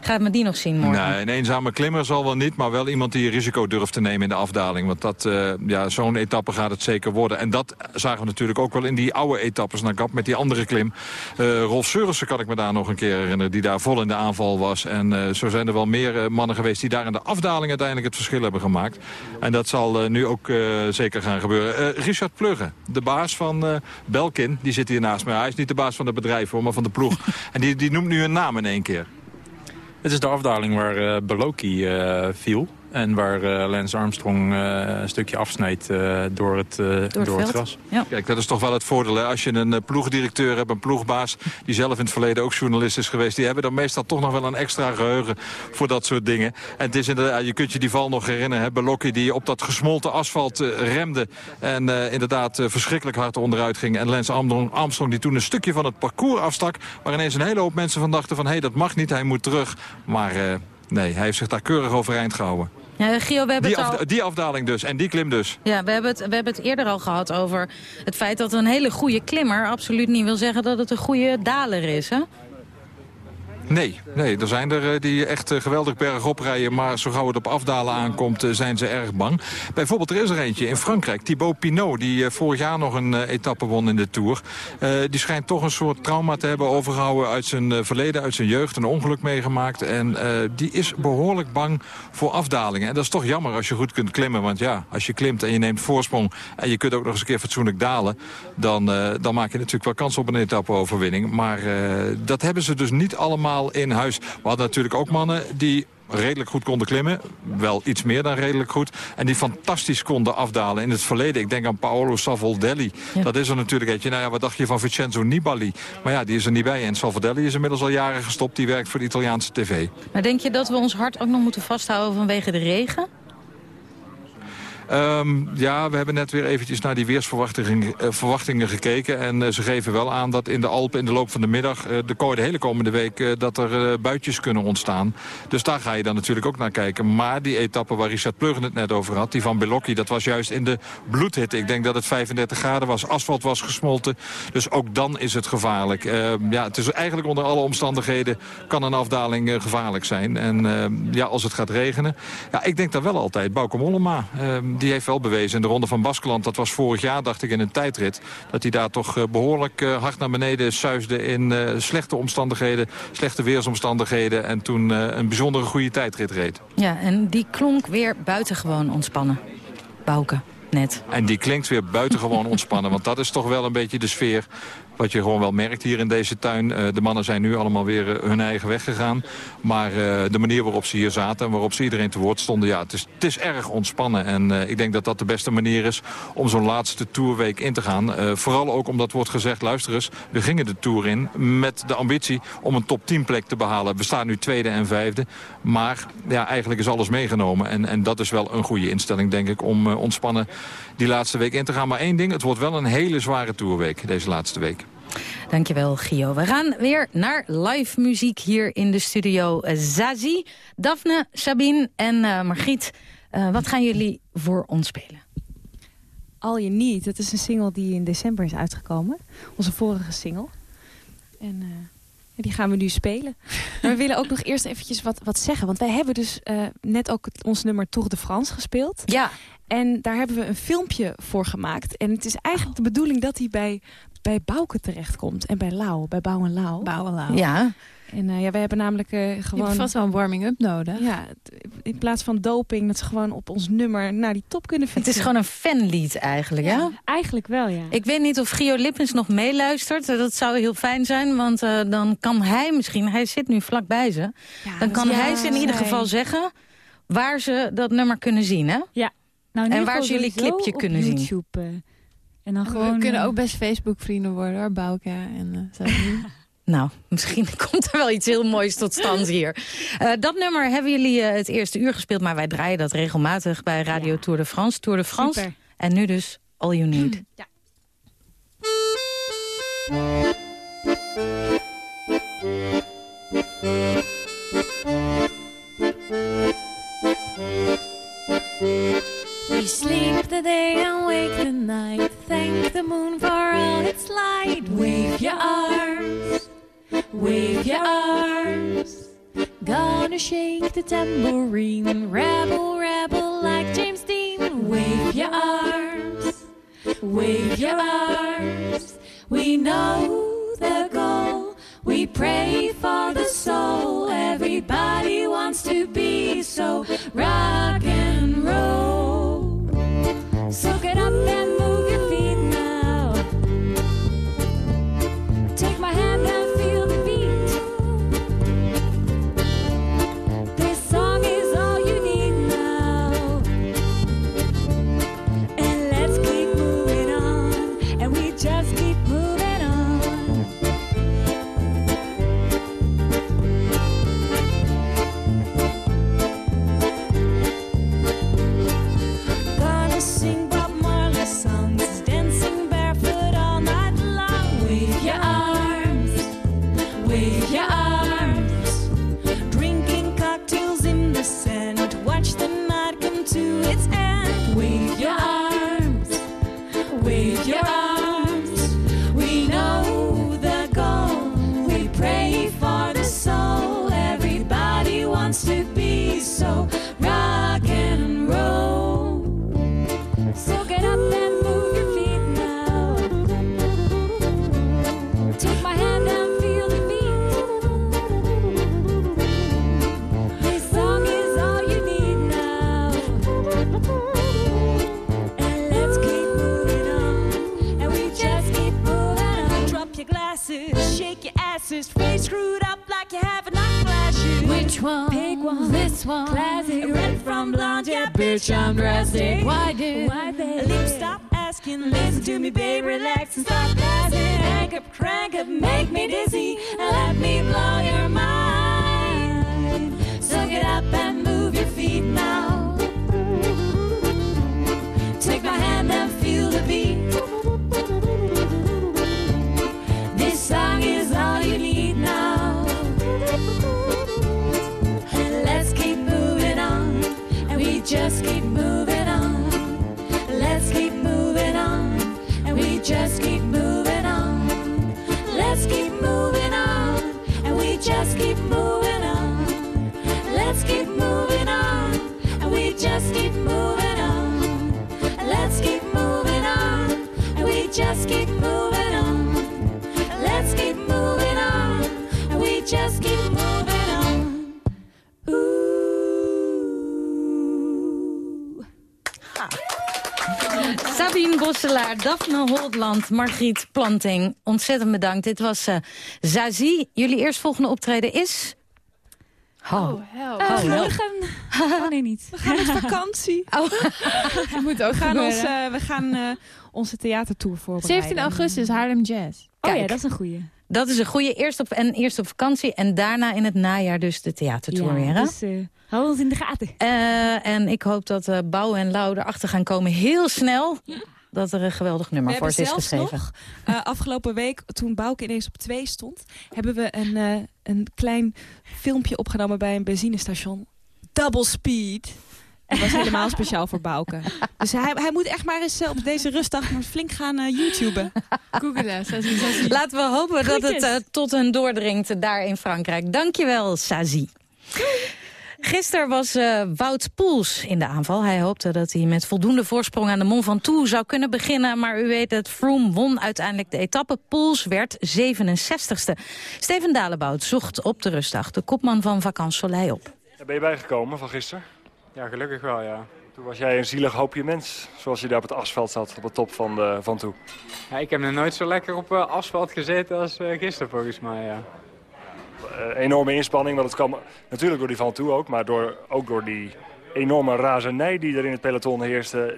gaat men die nog zien morgen? Nee, een eenzame klimmer zal wel niet, maar wel iemand die risico durft te nemen in de afdaling. Want dat, eh, ja, zo'n etappe gaat het zeker worden. En dat zagen we natuurlijk ook wel in die oude etappes naar Gap met die andere klim. Eh, Rolf Seurissen kan ik me daar nog een keer herinneren, die daar vol in de aanval was. En eh, zo zijn er wel meer mannen geweest die daar in de afdaling uiteindelijk het verschil hebben gemaakt. En dat zal nu ook zeker gaan gebeuren. Richard Plugge, de baas van Belkin, die zit hier naast mij. Hij is niet de baas van het bedrijf, hoor, maar van de ploeg. <laughs> en die, die noemt nu een naam in één keer. Het is de afdaling waar eh Beloki eh, viel. En waar eh, Lance Armstrong eh, een stukje afsneed eh, door, het, eh, door, het, gras. Kijk, dat is toch wel het voordeel. Hè? Als je een ploegdirecteur hebt, een ploegbaas... die zelf in het verleden ook journalist is geweest... die hebben dan meestal toch nog wel een extra geheugen voor dat soort dingen. En het is inderdaad, je kunt je die val nog herinneren. Hè? Belocchi die op dat gesmolten asfalt remde... en eh, inderdaad verschrikkelijk hard onderuit ging. En Lance Armstrong, Armstrong die toen een stukje van het parcours afstak... waar ineens een hele hoop mensen van dachten van... hé, hey, dat mag niet, hij moet terug. Maar eh, nee, hij heeft zich daar keurig overeind gehouden. Ja, Gio, we hebben Die, het al... die afdaling dus, en die klim dus. Ja, we hebben, het, we hebben het eerder al gehad over het feit dat een hele goede klimmer absoluut niet wil zeggen dat het een goede daler is, hè? Nee, nee, er zijn er eh, die echt eh, geweldig bergop rijden... maar zo gauw het op afdalen aankomt, eh, zijn ze erg bang. Bijvoorbeeld, er is er eentje in Frankrijk, Thibaut Pinot... die vorig jaar nog een etappe won in de Tour. Die schijnt toch een soort trauma te hebben overgehouden... uit zijn verleden, uit zijn jeugd, een ongeluk meegemaakt. En die is behoorlijk bang voor afdalingen. En dat is toch jammer als je goed kunt klimmen. Want ja, als je klimt en je neemt voorsprong... en je kunt ook nog eens een keer fatsoenlijk dalen... dan, dan maak je natuurlijk wel kans op een etappe-overwinning. Maar dat hebben ze dus niet allemaal in huis. We hadden natuurlijk ook mannen die redelijk goed konden klimmen. Wel iets meer dan redelijk goed. En die fantastisch konden afdalen in het verleden. Ik denk aan Paolo Savoldelli. Dat is er natuurlijk eentje. Nou ja, wat dacht je van Vincenzo Nibali? Maar ja, die is er niet bij. En Savoldelli is inmiddels al jaren gestopt. Die werkt voor de Italiaanse tv. Maar denk je dat we ons hart ook nog moeten vasthouden vanwege de regen? Ehm, ja, we hebben net weer eventjes naar die weersverwachtingen eh, gekeken. En eh, ze geven wel aan dat in de Alpen in de loop van de middag... eh, de, de hele komende week dat er buitjes kunnen ontstaan. Dus daar ga je dan natuurlijk ook naar kijken. Maar die etappe waar Richard Pluggen het net over had... die van Belocchi, dat was juist in de bloedhitte. Ik denk dat het 35 graden was. Asfalt was gesmolten. Dus ook dan is het gevaarlijk. Ehm, ja, het is eigenlijk onder alle omstandigheden... kan een afdaling gevaarlijk zijn. En ehm, ja, als het gaat regenen... Ja, ik denk dan wel altijd. Bauke Mollema, die heeft wel bewezen in de Ronde van Baskeland... dat was vorig jaar, dacht ik, in een tijdrit... dat hij daar toch eh, behoorlijk eh, hard naar beneden suisde... in eh, slechte omstandigheden, slechte weersomstandigheden... en toen een bijzondere goede tijdrit reed. Ja, en die klonk weer buitengewoon ontspannen. Bouke, net. En die klinkt weer buitengewoon <laughs> ontspannen. Want dat is toch wel een beetje de sfeer wat je gewoon wel merkt hier in deze tuin. Eh, de mannen zijn nu allemaal weer eh, hun eigen weg gegaan. Maar eh, de manier waarop ze hier zaten en waarop ze iedereen te woord stonden... ja, het is, het is erg ontspannen. En ik denk dat dat de beste manier is om zo'n laatste tourweek in te gaan. Vooral ook omdat wordt gezegd, luister eens... we gingen de tour in met de ambitie om een top 10 plek te behalen. We staan nu tweede en vijfde. Maar ja, eigenlijk is alles meegenomen. En, en dat is wel een goede instelling, denk ik, om ontspannen die laatste week in te gaan. Maar één ding, het wordt wel een hele zware tourweek, deze laatste week. Dankjewel, Gio. We gaan weer naar live muziek hier in de studio. Zazie, Daphne, Sabine en eh, Margriet. eh, wat gaan jullie voor ons spelen? All You Need, dat is een single die in december is uitgekomen. Onze vorige single. En eh, die gaan we nu spelen. <laughs> Maar we willen ook nog eerst eventjes wat, wat zeggen. Want wij hebben dus net ook het- ons nummer Tour de France gespeeld. Ja. En daar hebben we een filmpje voor gemaakt. En het is eigenlijk de bedoeling dat hij bij, bij Bouke terechtkomt. En bij Lau, bij Bouw en Lau. Bouw en Lau. Ja. En eh, ja, wij hebben namelijk eh, Je gewoon... hebt vast wel een warming-up nodig. Ja, in plaats van doping, dat ze gewoon op ons nummer naar die top kunnen fietsen. Het is gewoon een fanlied eigenlijk, ja? Eigenlijk wel, ja. Ik weet niet of Gio Lippens nog meeluistert. Eh, Dat zou heel fijn zijn, want eh, dan kan hij misschien... Hij zit nu vlakbij ze. dan kan hij ja, ze in ieder nee. geval zeggen... waar ze dat nummer kunnen zien, hè? Ja. Nou, in En waar ze jullie clipje op kunnen zien. YouTube. En dan We gewoon... kunnen eh, ook best Facebook-vrienden worden, hoor. Bouke en eh, zo. <laughs> Nou, misschien <laughs> komt er wel iets heel moois tot stand hier. Eh, dat nummer hebben jullie eh, het eerste uur gespeeld... maar wij draaien dat regelmatig bij Radio Tour de France. Tour de France. Super. En nu dus All You Need. <clears throat> Ja. We sleep the day and wake the night. Thank the moon for all its light. Wave your arms, wave your arms. Gonna shake the tambourine. Rebel, rebel like James Dean. Wave your arms, wave your arms. We know the goal. We pray for the soul. Everybody wants to be so rock and roll. Suck it up and Holdland, Margriet Planting. Ontzettend bedankt. Dit was eh Zazie. Jullie eerstvolgende optreden is... Oh, help. Oh, morgen. <laughs> Oh, nee, niet. We gaan met vakantie. <laughs> Oh. <laughs> Dat moet ook we gaan, ons, eh, we gaan eh, onze theatertour voorbereiden. 17 augustus, Haarlem Jazz. Oh ja, Kijk. dat is een goeie. Dat is een goede. Eerst op, en eerst op vakantie en daarna in het najaar dus de theatertour weer. Hè? dus uh, hou ons in de gaten. En ik hoop dat uh, Bouw en Lau erachter gaan komen heel snel... dat er een geweldig nummer We voor ze is geschreven. nog, uh, afgelopen week, toen Bouke ineens op twee stond... hebben we een, uh, een klein filmpje opgenomen bij een benzinestation. Double speed. Dat was helemaal <laughs> speciaal voor Bouke. Dus hij, hij moet echt maar eens uh, op deze rustdag maar flink gaan uh, YouTuben. Googelen. Laten we hopen dat het uh, tot hen doordringt daar in Frankrijk. Dankjewel, Sazi. Gisteren was uh, Wout Poels in de aanval. Hij hoopte dat hij met voldoende voorsprong aan de Mont Ventoux zou kunnen beginnen. Maar u weet het, Froome won uiteindelijk de etappe. Poels werd 67ste. Steven Dalebout zocht op de rustdag de kopman van Vakant Soleil op. Ben je bijgekomen van gisteren? Ja, gelukkig wel, ja. Toen was jij een zielig hoopje mens, zoals je daar op het asfalt zat, op de top van de Van Toe. Ja, ik heb nog nooit zo lekker op uh, asfalt gezeten als uh, gisteren, volgens mij, ja. Uh, enorme inspanning, want het kwam natuurlijk door die Van Toe ook, maar door, ook door die enorme razernij die er in het peloton heerste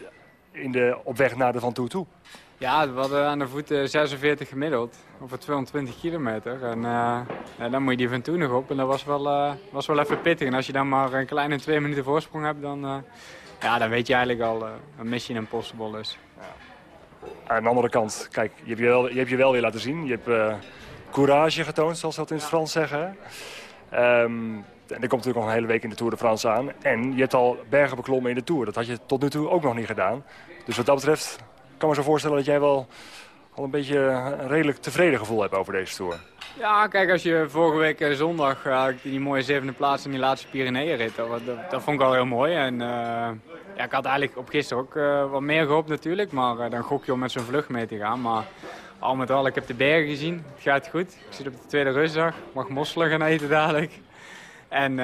in de, op weg naar de Van Toe toe. Ja, we hadden aan de voeten 46 gemiddeld, over 220 kilometer. En ja, dan moet je die Van Toe nog op en dat was wel, was wel even pittig. En als je dan maar een kleine twee minuten voorsprong hebt, dan, ja, dan weet je eigenlijk al een Mission Impossible is. Ja. Aan de andere kant, kijk, je hebt je wel, je, hebt je wel weer laten zien. Je hebt uh, courage getoond, zoals ze dat in het Frans zeggen. Um, en er komt natuurlijk nog een hele week in de Tour de France aan. En je hebt al bergen beklommen in de Tour. Dat had je tot nu toe ook nog niet gedaan. Dus wat dat betreft kan me zo voorstellen dat jij wel al een beetje een redelijk tevreden gevoel hebt over deze Tour. Ja, kijk, als je vorige week zondag uh, die mooie zevende plaats in die laatste Pyreneeën-rit, dat, dat, dat, vond ik al heel mooi. En uh, ja, ik had eigenlijk op gisteren ook uh, wat meer gehoopt natuurlijk, maar dan gok je om met zo'n vlucht mee te gaan. Maar al met al, ik heb de bergen gezien, het gaat goed. Ik zit op de tweede rustdag, mag mosselen gaan eten dadelijk. En uh,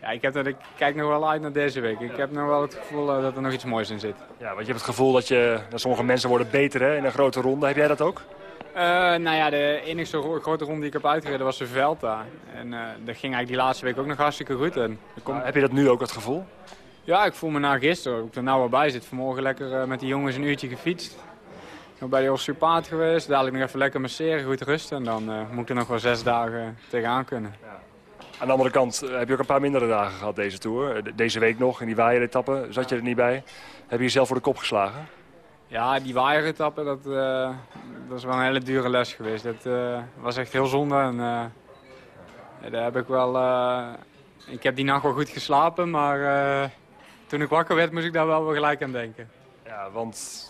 ja, ik, heb dat, ik kijk nog wel uit naar deze week. Ik heb nog wel het gevoel uh, dat er nog iets moois in zit. Ja, want je hebt het gevoel dat, je, dat sommige mensen worden beter hè, in een grote ronde. Heb jij dat ook? Uh, nou ja, de enige grote ronde die ik heb uitgereden was de Vuelta. En dat ging eigenlijk die laatste week ook nog hartstikke goed. En komt... heb je dat nu ook het gevoel? Ja, ik voel me na gisteren, ik er nou wel bij zit. Vanmorgen lekker met die jongens een uurtje gefietst. Ik ben bij de osteopaat geweest, dadelijk nog even lekker masseren, goed rusten. En dan moet ik er nog wel zes dagen tegenaan kunnen. Ja. Aan de andere kant heb je ook een paar mindere dagen gehad deze Tour. Deze week nog, in die waaieretappe, zat je er niet bij. Heb je jezelf voor de kop geslagen? Ja, die waaieretappe, dat, uh, dat is wel een hele dure les geweest. Dat uh, was echt heel zonde. En, uh, daar heb ik wel... ik heb die nacht wel goed geslapen, maar toen ik wakker werd moest ik daar wel, wel gelijk aan denken. Ja, want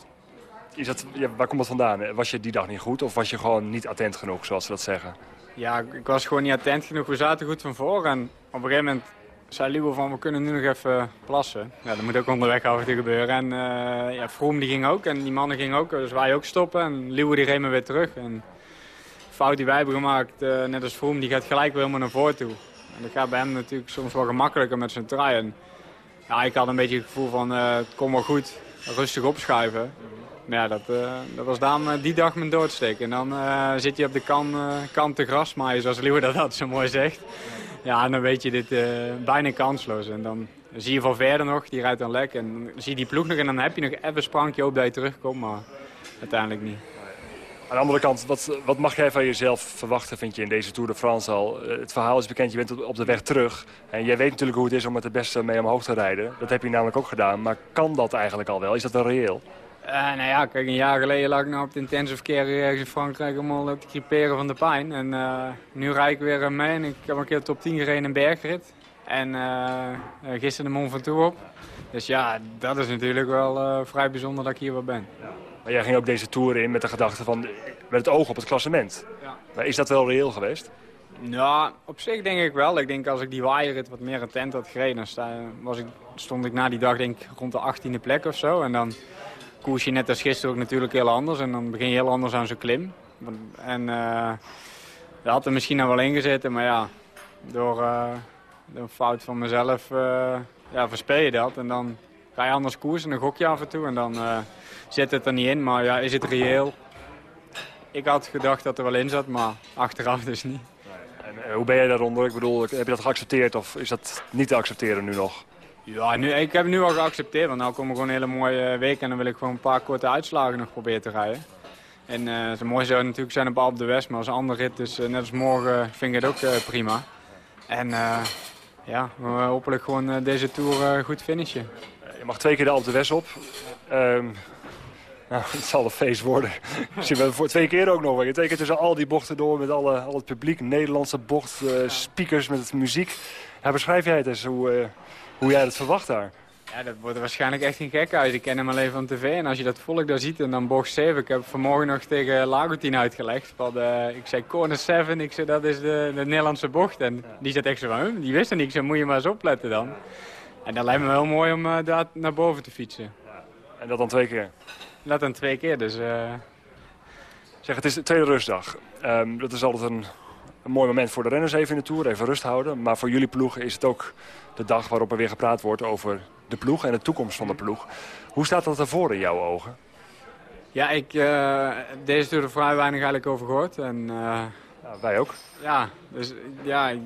is dat, waar komt dat vandaan? Was je die dag niet goed of was je gewoon niet attent genoeg, zoals ze dat zeggen? Ja, ik was gewoon niet attent genoeg. We zaten goed van voor en op een gegeven moment zei Liewe van, we kunnen nu nog even plassen. Ja, dat moet ook onderweg af en toe gebeuren. En eh ja, Vroom die ging ook en die mannen gingen ook, dus wij ook stoppen. En Liewe die reed me weer terug. En fout die wij hebben gemaakt, eh, net als Vroom, die gaat gelijk weer helemaal naar voren toe. En dat gaat bij hem natuurlijk soms wel gemakkelijker met zijn trui. En, ja, ik had een beetje het gevoel van, eh, het wel goed, rustig opschuiven. Ja, dat, eh, dat was daarom eh, die dag mijn doodsteek. En dan eh, zit je op de kan, kant te gras maaien, zoals Liewe dat altijd zo mooi zegt. Ja, en dan weet je dit bijna kansloos. En dan zie je van verder nog, die rijdt dan lek. En dan zie je die ploeg nog en dan heb je nog even een sprankje op dat je terugkomt. Maar uiteindelijk niet. Aan de andere kant, wat, wat mag jij van jezelf verwachten, vind je, in deze Tour de France al? Het verhaal is bekend, je bent op- op de weg terug. En jij weet natuurlijk hoe het is om met de beste mee omhoog te rijden. Dat heb je namelijk ook gedaan. Maar kan dat eigenlijk al wel? Is dat wel reëel? Eh, nou ja, kijk, een jaar geleden lag ik nou op de intensive care ergens in Frankrijk helemaal te creperen van de pijn. En eh, nu rijd ik weer mee en ik heb een keer top 10 gereden in bergrit. En eh, gisteren de Mont Ventoux op. Dus ja, dat is natuurlijk wel vrij bijzonder dat ik hier weer ben. Maar jij ging ook deze Tour in met de gedachte van, met het oog op het klassement. Maar is dat wel reëel geweest? Ja, op zich denk ik wel. Ik denk als ik die waaierrit wat meer attent had gereden, dan was ik, stond ik na die dag denk ik rond de 18e plek of zo. En dan koers je net als gisteren ook natuurlijk heel anders. En dan begin je heel anders aan zo'n klim. En eh dat had er misschien nog wel in gezeten, maar ja, door, door een fout van mezelf eh, ja, verspeel je dat. En dan ga je anders koersen en dan gok je af en toe. En dan zit het er niet in, maar ja, is het reëel? Ik had gedacht dat er wel in zat, maar achteraf dus niet. En hoe ben jij daaronder? Ik bedoel, heb je dat geaccepteerd of is dat niet te accepteren nu nog? Ja, nu, ik heb nu al geaccepteerd, want nu komen gewoon een hele mooie week en dan wil ik gewoon een paar korte uitslagen nog proberen te rijden. En eh zo mooi zou natuurlijk zijn op Alpe de West, maar als een andere rit, dus eh, net als morgen, vind ik het ook eh, prima. En ja, we hopelijk gewoon deze Tour goed finishen. Je mag twee keer de Alpe de West op. Ehm, <laughs> nou, het zal een feest worden. <laughs> Zien we voor twee keer ook nog. wel. Je twee keer tussen al die bochten door met alle, al het publiek. Nederlandse bocht, speakers met het muziek. Ja, beschrijf jij het eens hoe, hoe jij het verwacht daar? Ja, dat wordt waarschijnlijk echt een gek uit. Ik ken hem alleen van tv en als je dat volk daar ziet en dan bocht 7. Ik heb vanmorgen nog tegen Lagotien uitgelegd. Van, eh, ik zei corner 7, ik zei dat is de, de Nederlandse bocht. En die zat echt zo van, "Huh? die wist er niet. Ik zei, moet je maar eens opletten dan. En dat lijkt me wel mooi om eh, daar naar boven te fietsen. En dat dan twee keer? Dat dan twee keer, dus... eh, Zeg, het is de tweede rustdag. Ehm, dat is altijd een, een mooi moment voor de renners even in de Tour, even rust houden. Maar voor jullie ploeg is het ook de dag waarop er weer gepraat wordt over de ploeg en de toekomst van de ploeg. Hoe staat dat ervoor in jouw ogen? Ja, ik, eh, deze Tour er vrij weinig eigenlijk over gehoord. En, eh, wij ook. Ja, dus ja, ik,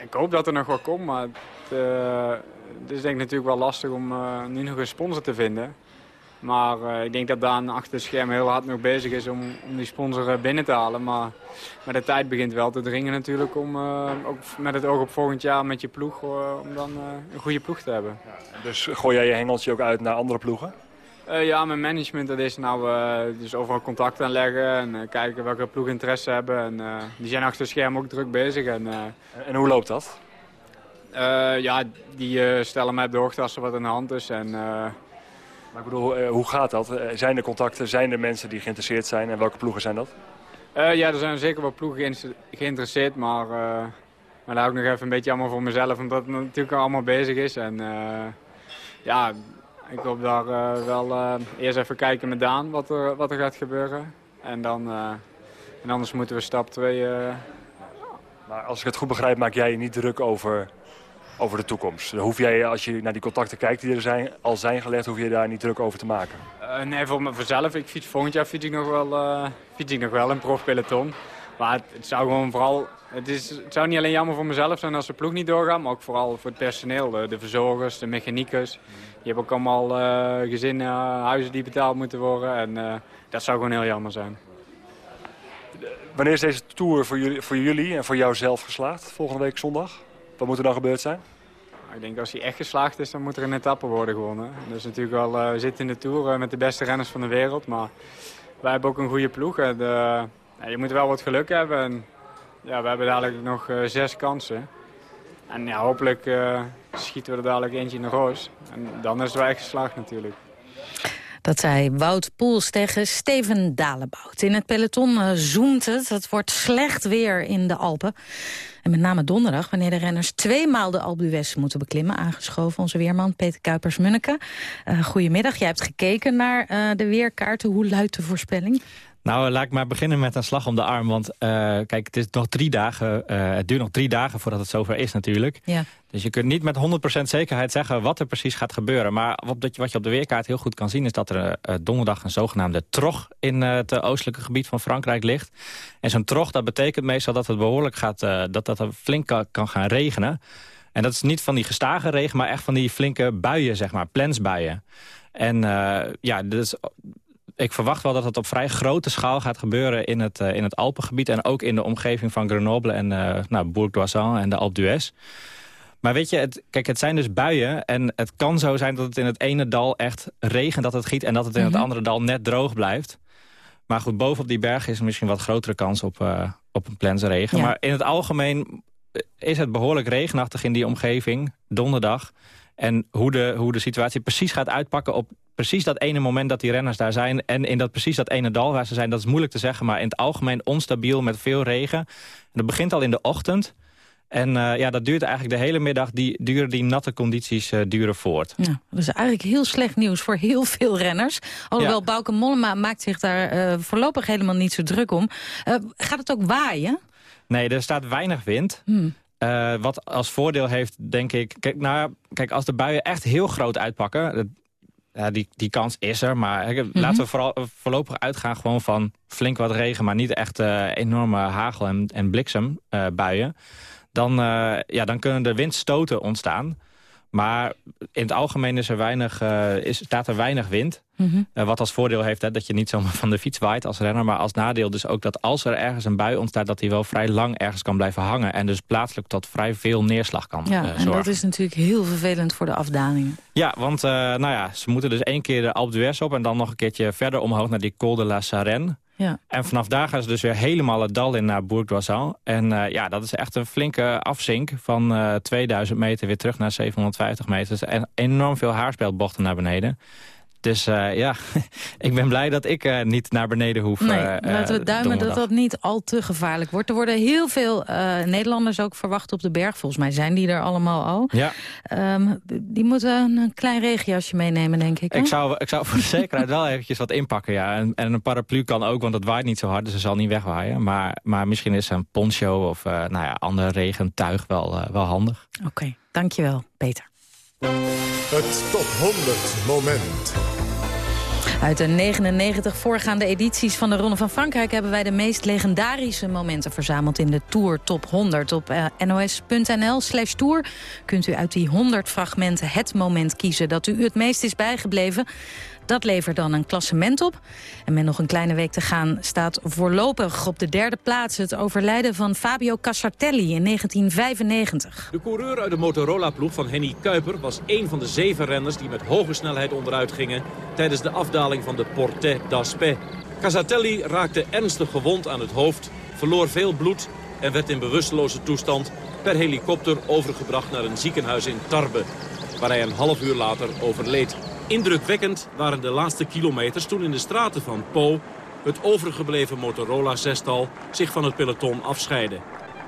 ik hoop dat er nog wat komt. Maar het, eh, het is denk ik natuurlijk wel lastig om nu nog een sponsor te vinden. Maar eh, ik denk dat Daan achter het scherm heel hard nog bezig is om, om die sponsor eh, binnen te halen. Maar, maar de tijd begint wel te dringen natuurlijk om, eh, ook met het oog op volgend jaar met je ploeg, om dan een goede ploeg te hebben. Dus gooi jij je hengeltje ook uit naar andere ploegen? Ja, mijn management dat is nou dus overal contact aanleggen en kijken welke ploeg interesse hebben. En, die zijn achter het scherm ook druk bezig. En, en hoe loopt dat? Ja, die stellen mij op de hoogte als er wat aan de hand is. En, Maar ik bedoel, eh, hoe gaat dat? Eh, zijn er contacten, zijn er mensen die geïnteresseerd zijn en welke ploegen zijn dat? Eh, ja, er zijn zeker wel ploegen geïnter- geïnteresseerd, maar, eh maar daar ook nog even een beetje allemaal voor mezelf, omdat het natuurlijk allemaal bezig is. En ja, ik hoop daar wel eerst even kijken met Daan wat er, wat er gaat gebeuren. En, dan, en anders moeten we stap 2... Maar als ik het goed begrijp, maak jij je niet druk over, over de toekomst. Dan hoef jij, als je naar die contacten kijkt die er zijn, al zijn gelegd, hoef je daar niet druk over te maken. Eh, nee, voor mezelf. Ik fiets volgend jaar fiets ik nog wel, eh fiets ik nog wel een profpeloton. Maar het, het zou gewoon vooral... Het, is, het zou niet alleen jammer voor mezelf zijn als de ploeg niet doorgaat, maar ook vooral voor het personeel. De, de verzorgers, de mechaniekers. Die hebben ook allemaal eh, gezinnen, huizen die betaald moeten worden. En dat zou gewoon heel jammer zijn. Wanneer is deze tour voor jullie, voor jullie en voor jou zelf geslaagd? Volgende week zondag? Wat moet er dan gebeurd zijn? Ik denk als hij echt geslaagd is, dan moet er een etappe worden gewonnen. Dat is natuurlijk wel, eh, we zitten in de Tour eh, met de beste renners van de wereld. Maar wij hebben ook een goede ploeg. En, eh, ja, je moet wel wat geluk hebben. En, ja, we hebben dadelijk nog eh, zes kansen. En ja, hopelijk eh, schieten we er dadelijk eentje in de roos. En dan is het wel echt geslaagd natuurlijk. Dat zei Wout Poels tegen Steven Dalebout. In het peloton zoemt het. Het wordt slecht weer in de Alpen. En met name donderdag, wanneer de renners tweemaal de Alpe moeten beklimmen. Aangeschoven onze weerman Peter Kuipers-Munneke. Uh, goedemiddag, jij hebt gekeken naar uh, de weerkaarten. Hoe luidt de voorspelling? Nou, laat ik maar beginnen met een slag om de arm. Want uh, kijk, het, is nog drie dagen, uh, het duurt nog drie dagen voordat het zover is natuurlijk. Ja. Dus je kunt niet met 100% zekerheid zeggen wat er precies gaat gebeuren. Maar wat, wat je op de weerkaart heel goed kan zien... is dat er uh, donderdag een zogenaamde trog in het oostelijke gebied van Frankrijk ligt. En zo'n trog, dat betekent meestal dat het behoorlijk gaat... dat, dat er flink kan, kan gaan regenen. En dat is niet van die gestage regen, maar echt van die flinke buien, zeg maar, plensbuien. En ja, dus ik verwacht wel dat het op vrij grote schaal gaat gebeuren in het, uh, in het Alpengebied... en ook in de omgeving van Grenoble en uh, nou, Bourg-d'Oisans en de Alpe d'Huez. Maar weet je, het, kijk, het zijn dus buien en het kan zo zijn dat het in het ene dal echt regent, dat het giet... en dat het in mm -hmm. het andere dal net droog blijft. Maar goed, bovenop die berg is er misschien wat grotere kans op, uh, op een plensregen. Ja. Maar in het algemeen is het behoorlijk regenachtig in die omgeving, donderdag... En hoe de, hoe de situatie precies gaat uitpakken op precies dat ene moment dat die renners daar zijn... en in dat precies dat ene dal waar ze zijn, dat is moeilijk te zeggen... maar in het algemeen onstabiel met veel regen. En dat begint al in de ochtend. En uh, ja, dat duurt eigenlijk de hele middag. Die, duren die natte condities uh, duren voort. Ja, dat is eigenlijk heel slecht nieuws voor heel veel renners. Alhoewel ja. Bauke Mollema maakt zich daar uh, voorlopig helemaal niet zo druk om. gaat het ook waaien? Nee, er staat weinig wind. Hmm. Wat als voordeel heeft, denk ik... Kijk, nou, kijk als de buien echt heel groot uitpakken... Ja, die, die kans is er, maar mm -hmm. laten we vooral, voorlopig uitgaan gewoon van flink wat regen... maar niet echt uh, enorme hagel- en, en bliksembuien. Uh, dan, ja, dan kunnen er windstoten ontstaan. Maar in het algemeen is er weinig, uh, is, staat er weinig wind. Mhm. Mm -hmm. uh, wat als voordeel heeft hè, dat je niet zomaar van de fiets waait als renner. Maar als nadeel dus ook dat als er ergens een bui ontstaat... dat die wel vrij lang ergens kan blijven hangen. En dus plaatselijk tot vrij veel neerslag kan ja, uh, en dat is natuurlijk heel vervelend voor de afdalingen. Ja, want nou ja, ze moeten dus één keer de Alpe d'Huez op... en dan nog een keertje verder omhoog naar die Col de la Sarenne. Ja. En vanaf daar gaan ze dus weer helemaal het dal in naar Bourg-d'Oisans. En uh, ja, dat is echt een flinke afzink van uh, 2000 meter weer terug naar 750 meter. En enorm veel haarspeldbochten naar beneden. Dus uh, ja, <laughs> ik ben blij dat ik uh, niet naar beneden hoef. Nee, uh, laten we duimen donderdag. dat dat niet al te gevaarlijk wordt. Er worden heel veel Nederlanders ook verwacht op de berg. Volgens mij zijn die er allemaal al. Ja. Um, die moeten een klein regenjasje meenemen, denk ik. Hè? Ik zou, ik zou voor de zekerheid wel eventjes wat inpakken, ja. En, en, een paraplu kan ook, want het waait niet zo hard, dus het zal niet wegwaaien. Maar, maar misschien is een poncho of nou ja, ander regentuig wel, wel handig. Oké, okay, dankjewel, Peter. Het top 100 moment. Uit de 99 voorgaande edities van de Ronde van Frankrijk... hebben wij de meest legendarische momenten verzameld in de Tour Top 100. Op uh, nos.nl slash tour kunt u uit die 100 fragmenten het moment kiezen... dat u het meest is bijgebleven. Dat levert dan een klassement op. En met nog een kleine week te gaan staat voorlopig op de derde plaats... het overlijden van Fabio Casartelli in 1995. De coureur uit de Motorola-ploeg van Henny Kuiper... was een van de zeven renners die met hoge snelheid onderuit gingen... tijdens de afdaling van de Portet d'Aspet. Casartelli raakte ernstig gewond aan het hoofd, verloor veel bloed... en werd in bewusteloze toestand per helikopter overgebracht naar een ziekenhuis in Tarbes... waar hij een half uur later overleed. Indrukwekkend waren de laatste kilometers toen in de straten van Po... het overgebleven Motorola-zestal zich van het peloton afscheidde.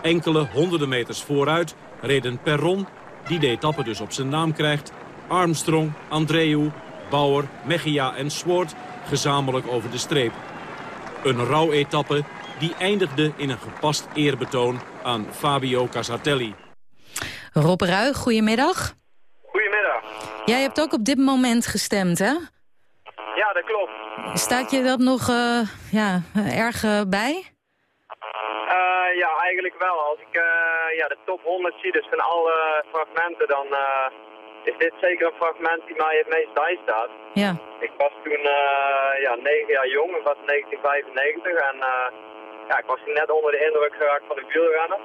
Enkele honderden meters vooruit reden Perron, die de etappe dus op zijn naam krijgt... Armstrong, Andreu, Bauer, Mejia en Swart gezamenlijk over de streep. Een rouwetappe die eindigde in een gepast eerbetoon aan Fabio Casartelli. Rob Ruig, goedemiddag. Jij hebt ook op dit moment gestemd, hè? Ja, dat klopt. Staat je dat nog uh, ja, erg uh, bij? Uh, ja, eigenlijk wel. Als ik ja, de top 100 zie, dus van alle fragmenten, dan is dit zeker een fragment die mij het meest bijstaat. Ja. Ik was toen ja, 9 jaar jong, ik was 1995 en ja, ik was net onder de indruk geraakt van de wielrennen.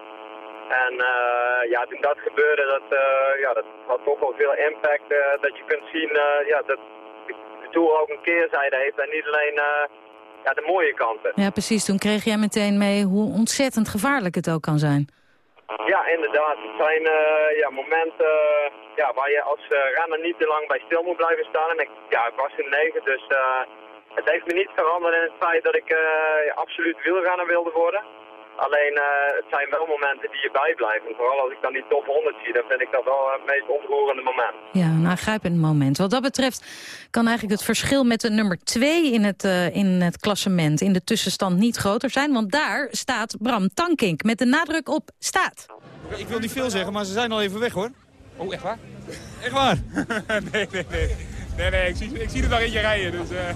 En uh, ja, toen dat gebeurde, dat, uh, ja, dat had toch wel veel impact. Uh, dat je kunt zien ja, dat de Tour ook een keerzijde heeft en niet alleen ja, de mooie kanten. Ja, precies. Toen kreeg jij meteen mee hoe ontzettend gevaarlijk het ook kan zijn. Ja, inderdaad. Het zijn eh, ja, momenten eh, ja, waar je als eh, renner niet te lang bij stil moet blijven staan. En ik, ja, ik was in negen, dus eh, het heeft me niet veranderd in het feit dat ik eh, absoluut wielrenner wilde worden. Alleen eh, het zijn wel momenten die je bijblijven. En vooral als ik dan die top 100 zie, dan vind ik dat wel het meest ontroerende moment. Ja, een aangrijpend moment. Wat dat betreft kan eigenlijk het verschil met de nummer 2 in het, eh, in het klassement, in de tussenstand, niet groter zijn. Want daar staat Bram Tankink met de nadruk op staat. Ik wil niet veel zeggen, maar ze zijn al even weg hoor. Oh, echt waar? Echt waar? <laughs> nee, nee, nee. Nee, nee, ik zie, ik zie er nog eentje rijden, dus... eh.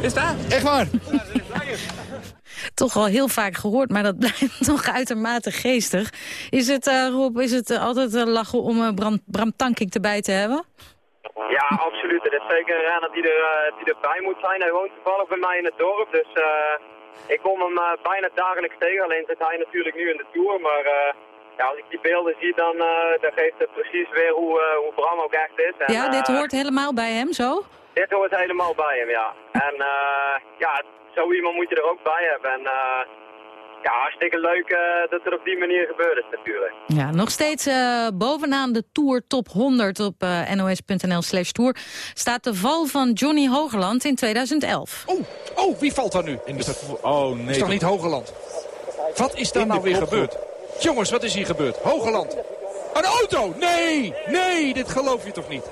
Is dat? Echt waar? Toch al heel vaak gehoord, maar dat <laughs> blijft toch uitermate geestig. Is het, Rob, is het eh, altijd eh, lachen om eh, Bram, Bram Tankink erbij te hebben? Ja, absoluut. Het is zeker een renner die, er, die erbij moet zijn. Hij woont toevallig bij mij in het dorp, dus ik kom hem bijna dagelijks tegen. Alleen zit hij natuurlijk nu in de Tour, maar ja, als ik die beelden zie, dan, dan geeft het precies weer hoe, hoe Bram ook echt is. En, Ja, dit hoort helemaal bij hem, zo? Dit hoort helemaal bij hem, ja. En eh, ja, zo iemand moet je er ook bij hebben. En eh, ja, hartstikke leuk eh, dat het op die manier gebeurd is natuurlijk. Ja, nog steeds eh, bovenaan de Tour Top 100 op eh, nos.nl slash Tour... staat de val van Johnny Hogerland in 2011. Oh, oh, wie valt daar nu? In de... Oh nee. Is toch niet Hogeland? Wat is daar In nou weer gebeurd? Jongens, wat is hier gebeurd? Hogeland. Een auto! Nee! Nee, dit geloof je toch niet?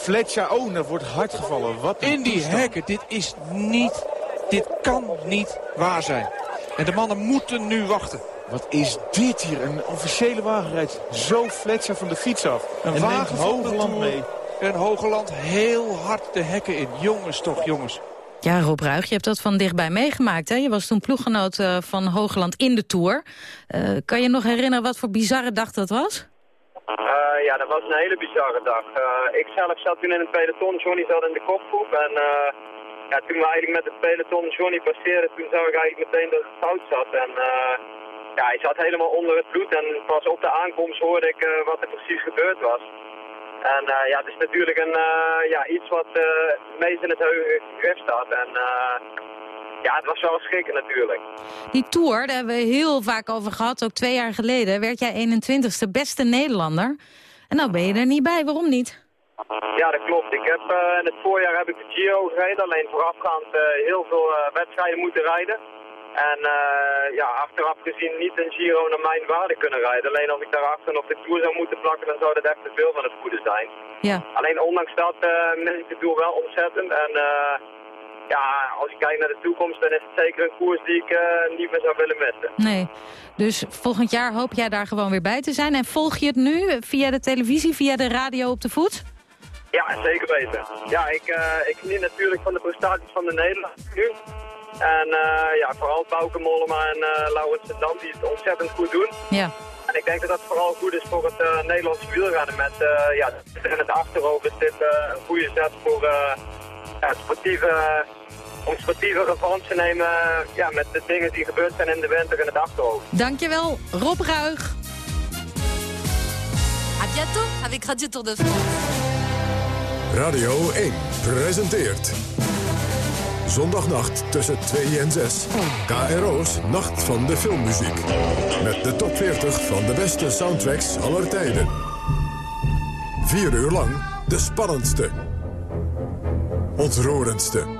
Fletcher, oh, er wordt hard gevallen. Wat In die toestand. hekken, dit is niet... Dit kan niet waar zijn. En de mannen moeten nu wachten. Wat is dit hier? Een officiële wagen rijdt zo Fletcher van de fiets af. Een en wagen Hogeland mee. En Hogeland heel hard de hekken in. Jongens toch, jongens. Ja, Rob Ruig, je hebt dat van dichtbij meegemaakt. Hè? Je was toen ploeggenoot eh, van Hoogland in de Tour. Eh, kan je nog herinneren wat voor bizarre dag dat was? Eh, ja, dat was een hele bizarre dag. Eh, ik zelf zat toen in het peloton, Johnny zat in de kopgroep. En eh, ja, toen we eigenlijk met het peloton Johnny passeerden, toen zag ik eigenlijk meteen dat het fout zat. En ja, hij zat helemaal onder het bloed. En pas op de aankomst hoorde ik wat er precies gebeurd was. En ja, het is natuurlijk een, ja, iets wat het meest in het geheugen staat. En ja, het was wel schrikken natuurlijk. Die Tour, daar hebben we heel vaak over gehad. Ook twee jaar geleden werd jij 21ste beste Nederlander. En nou ben je er niet bij. Waarom niet? Ja, dat klopt. Ik heb, eh, in het voorjaar heb ik de Giro gereden, alleen voorafgaand eh, heel veel eh, wedstrijden moeten rijden. En ja, achteraf gezien niet een Giro naar mijn waarde kunnen rijden. Alleen als ik daarachter nog de Tour zou moeten plakken, dan zou dat echt te veel van het goede zijn. Ja. Alleen ondanks dat mis ik de Tour wel ontzettend. En ja, als ik kijk naar de toekomst, dan is het zeker een koers die ik eh, niet meer zou willen missen. Nee. Dus volgend jaar hoop jij daar gewoon weer bij te zijn. En volg je het nu via de televisie, via de radio op de voet? Ja, zeker weten. Ja, ik, eh, ik geniet natuurlijk van de prestaties van de Nederlanders nu. En eh, ja, vooral Bouke Mollema en eh Laurens Dam die het ontzettend goed doen. Ja. En ik denk dat dat vooral goed is voor het Nederlandse wielrennen. Met ja, in het achterhoofd is dit een goede zet voor het sportieve, om sportieve revanche te nemen ja, met de dingen die gebeurd zijn in de winter in het achterhoofd. Dankjewel, Rob Ruig. À bientôt avec Radio Tour de France. Radio 1 presenteert. Zondagnacht tussen 2 en 6. KRO's Nacht van de Filmmuziek. Met de top 40 van de beste soundtracks aller tijden. Vier uur lang de spannendste. Ontroerendste.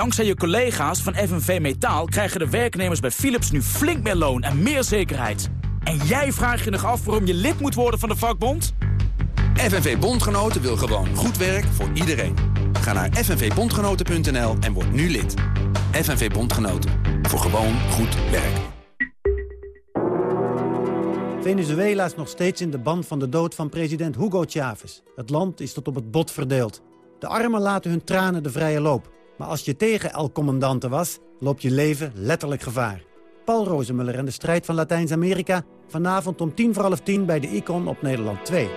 Dankzij je collega's van FNV Metaal krijgen de werknemers bij Philips nu flink meer loon en meer zekerheid. En jij vraagt je nog af waarom je lid moet worden van de vakbond? FNV Bondgenoten wil gewoon goed werk voor iedereen. Ga naar fnvbondgenoten.nl en word nu lid. FNV Bondgenoten. Voor gewoon goed werk. Venezuela is nog steeds in de ban van de dood van president Hugo Chavez. Het land is tot op het bot verdeeld. De armen laten hun tranen de vrije loop. Maar als je tegen El Commandante was, loopt je leven letterlijk gevaar. Paul Rozemuller en de strijd van Latijns-Amerika... vanavond om tien voor half tien bij de Icon op Nederland 2.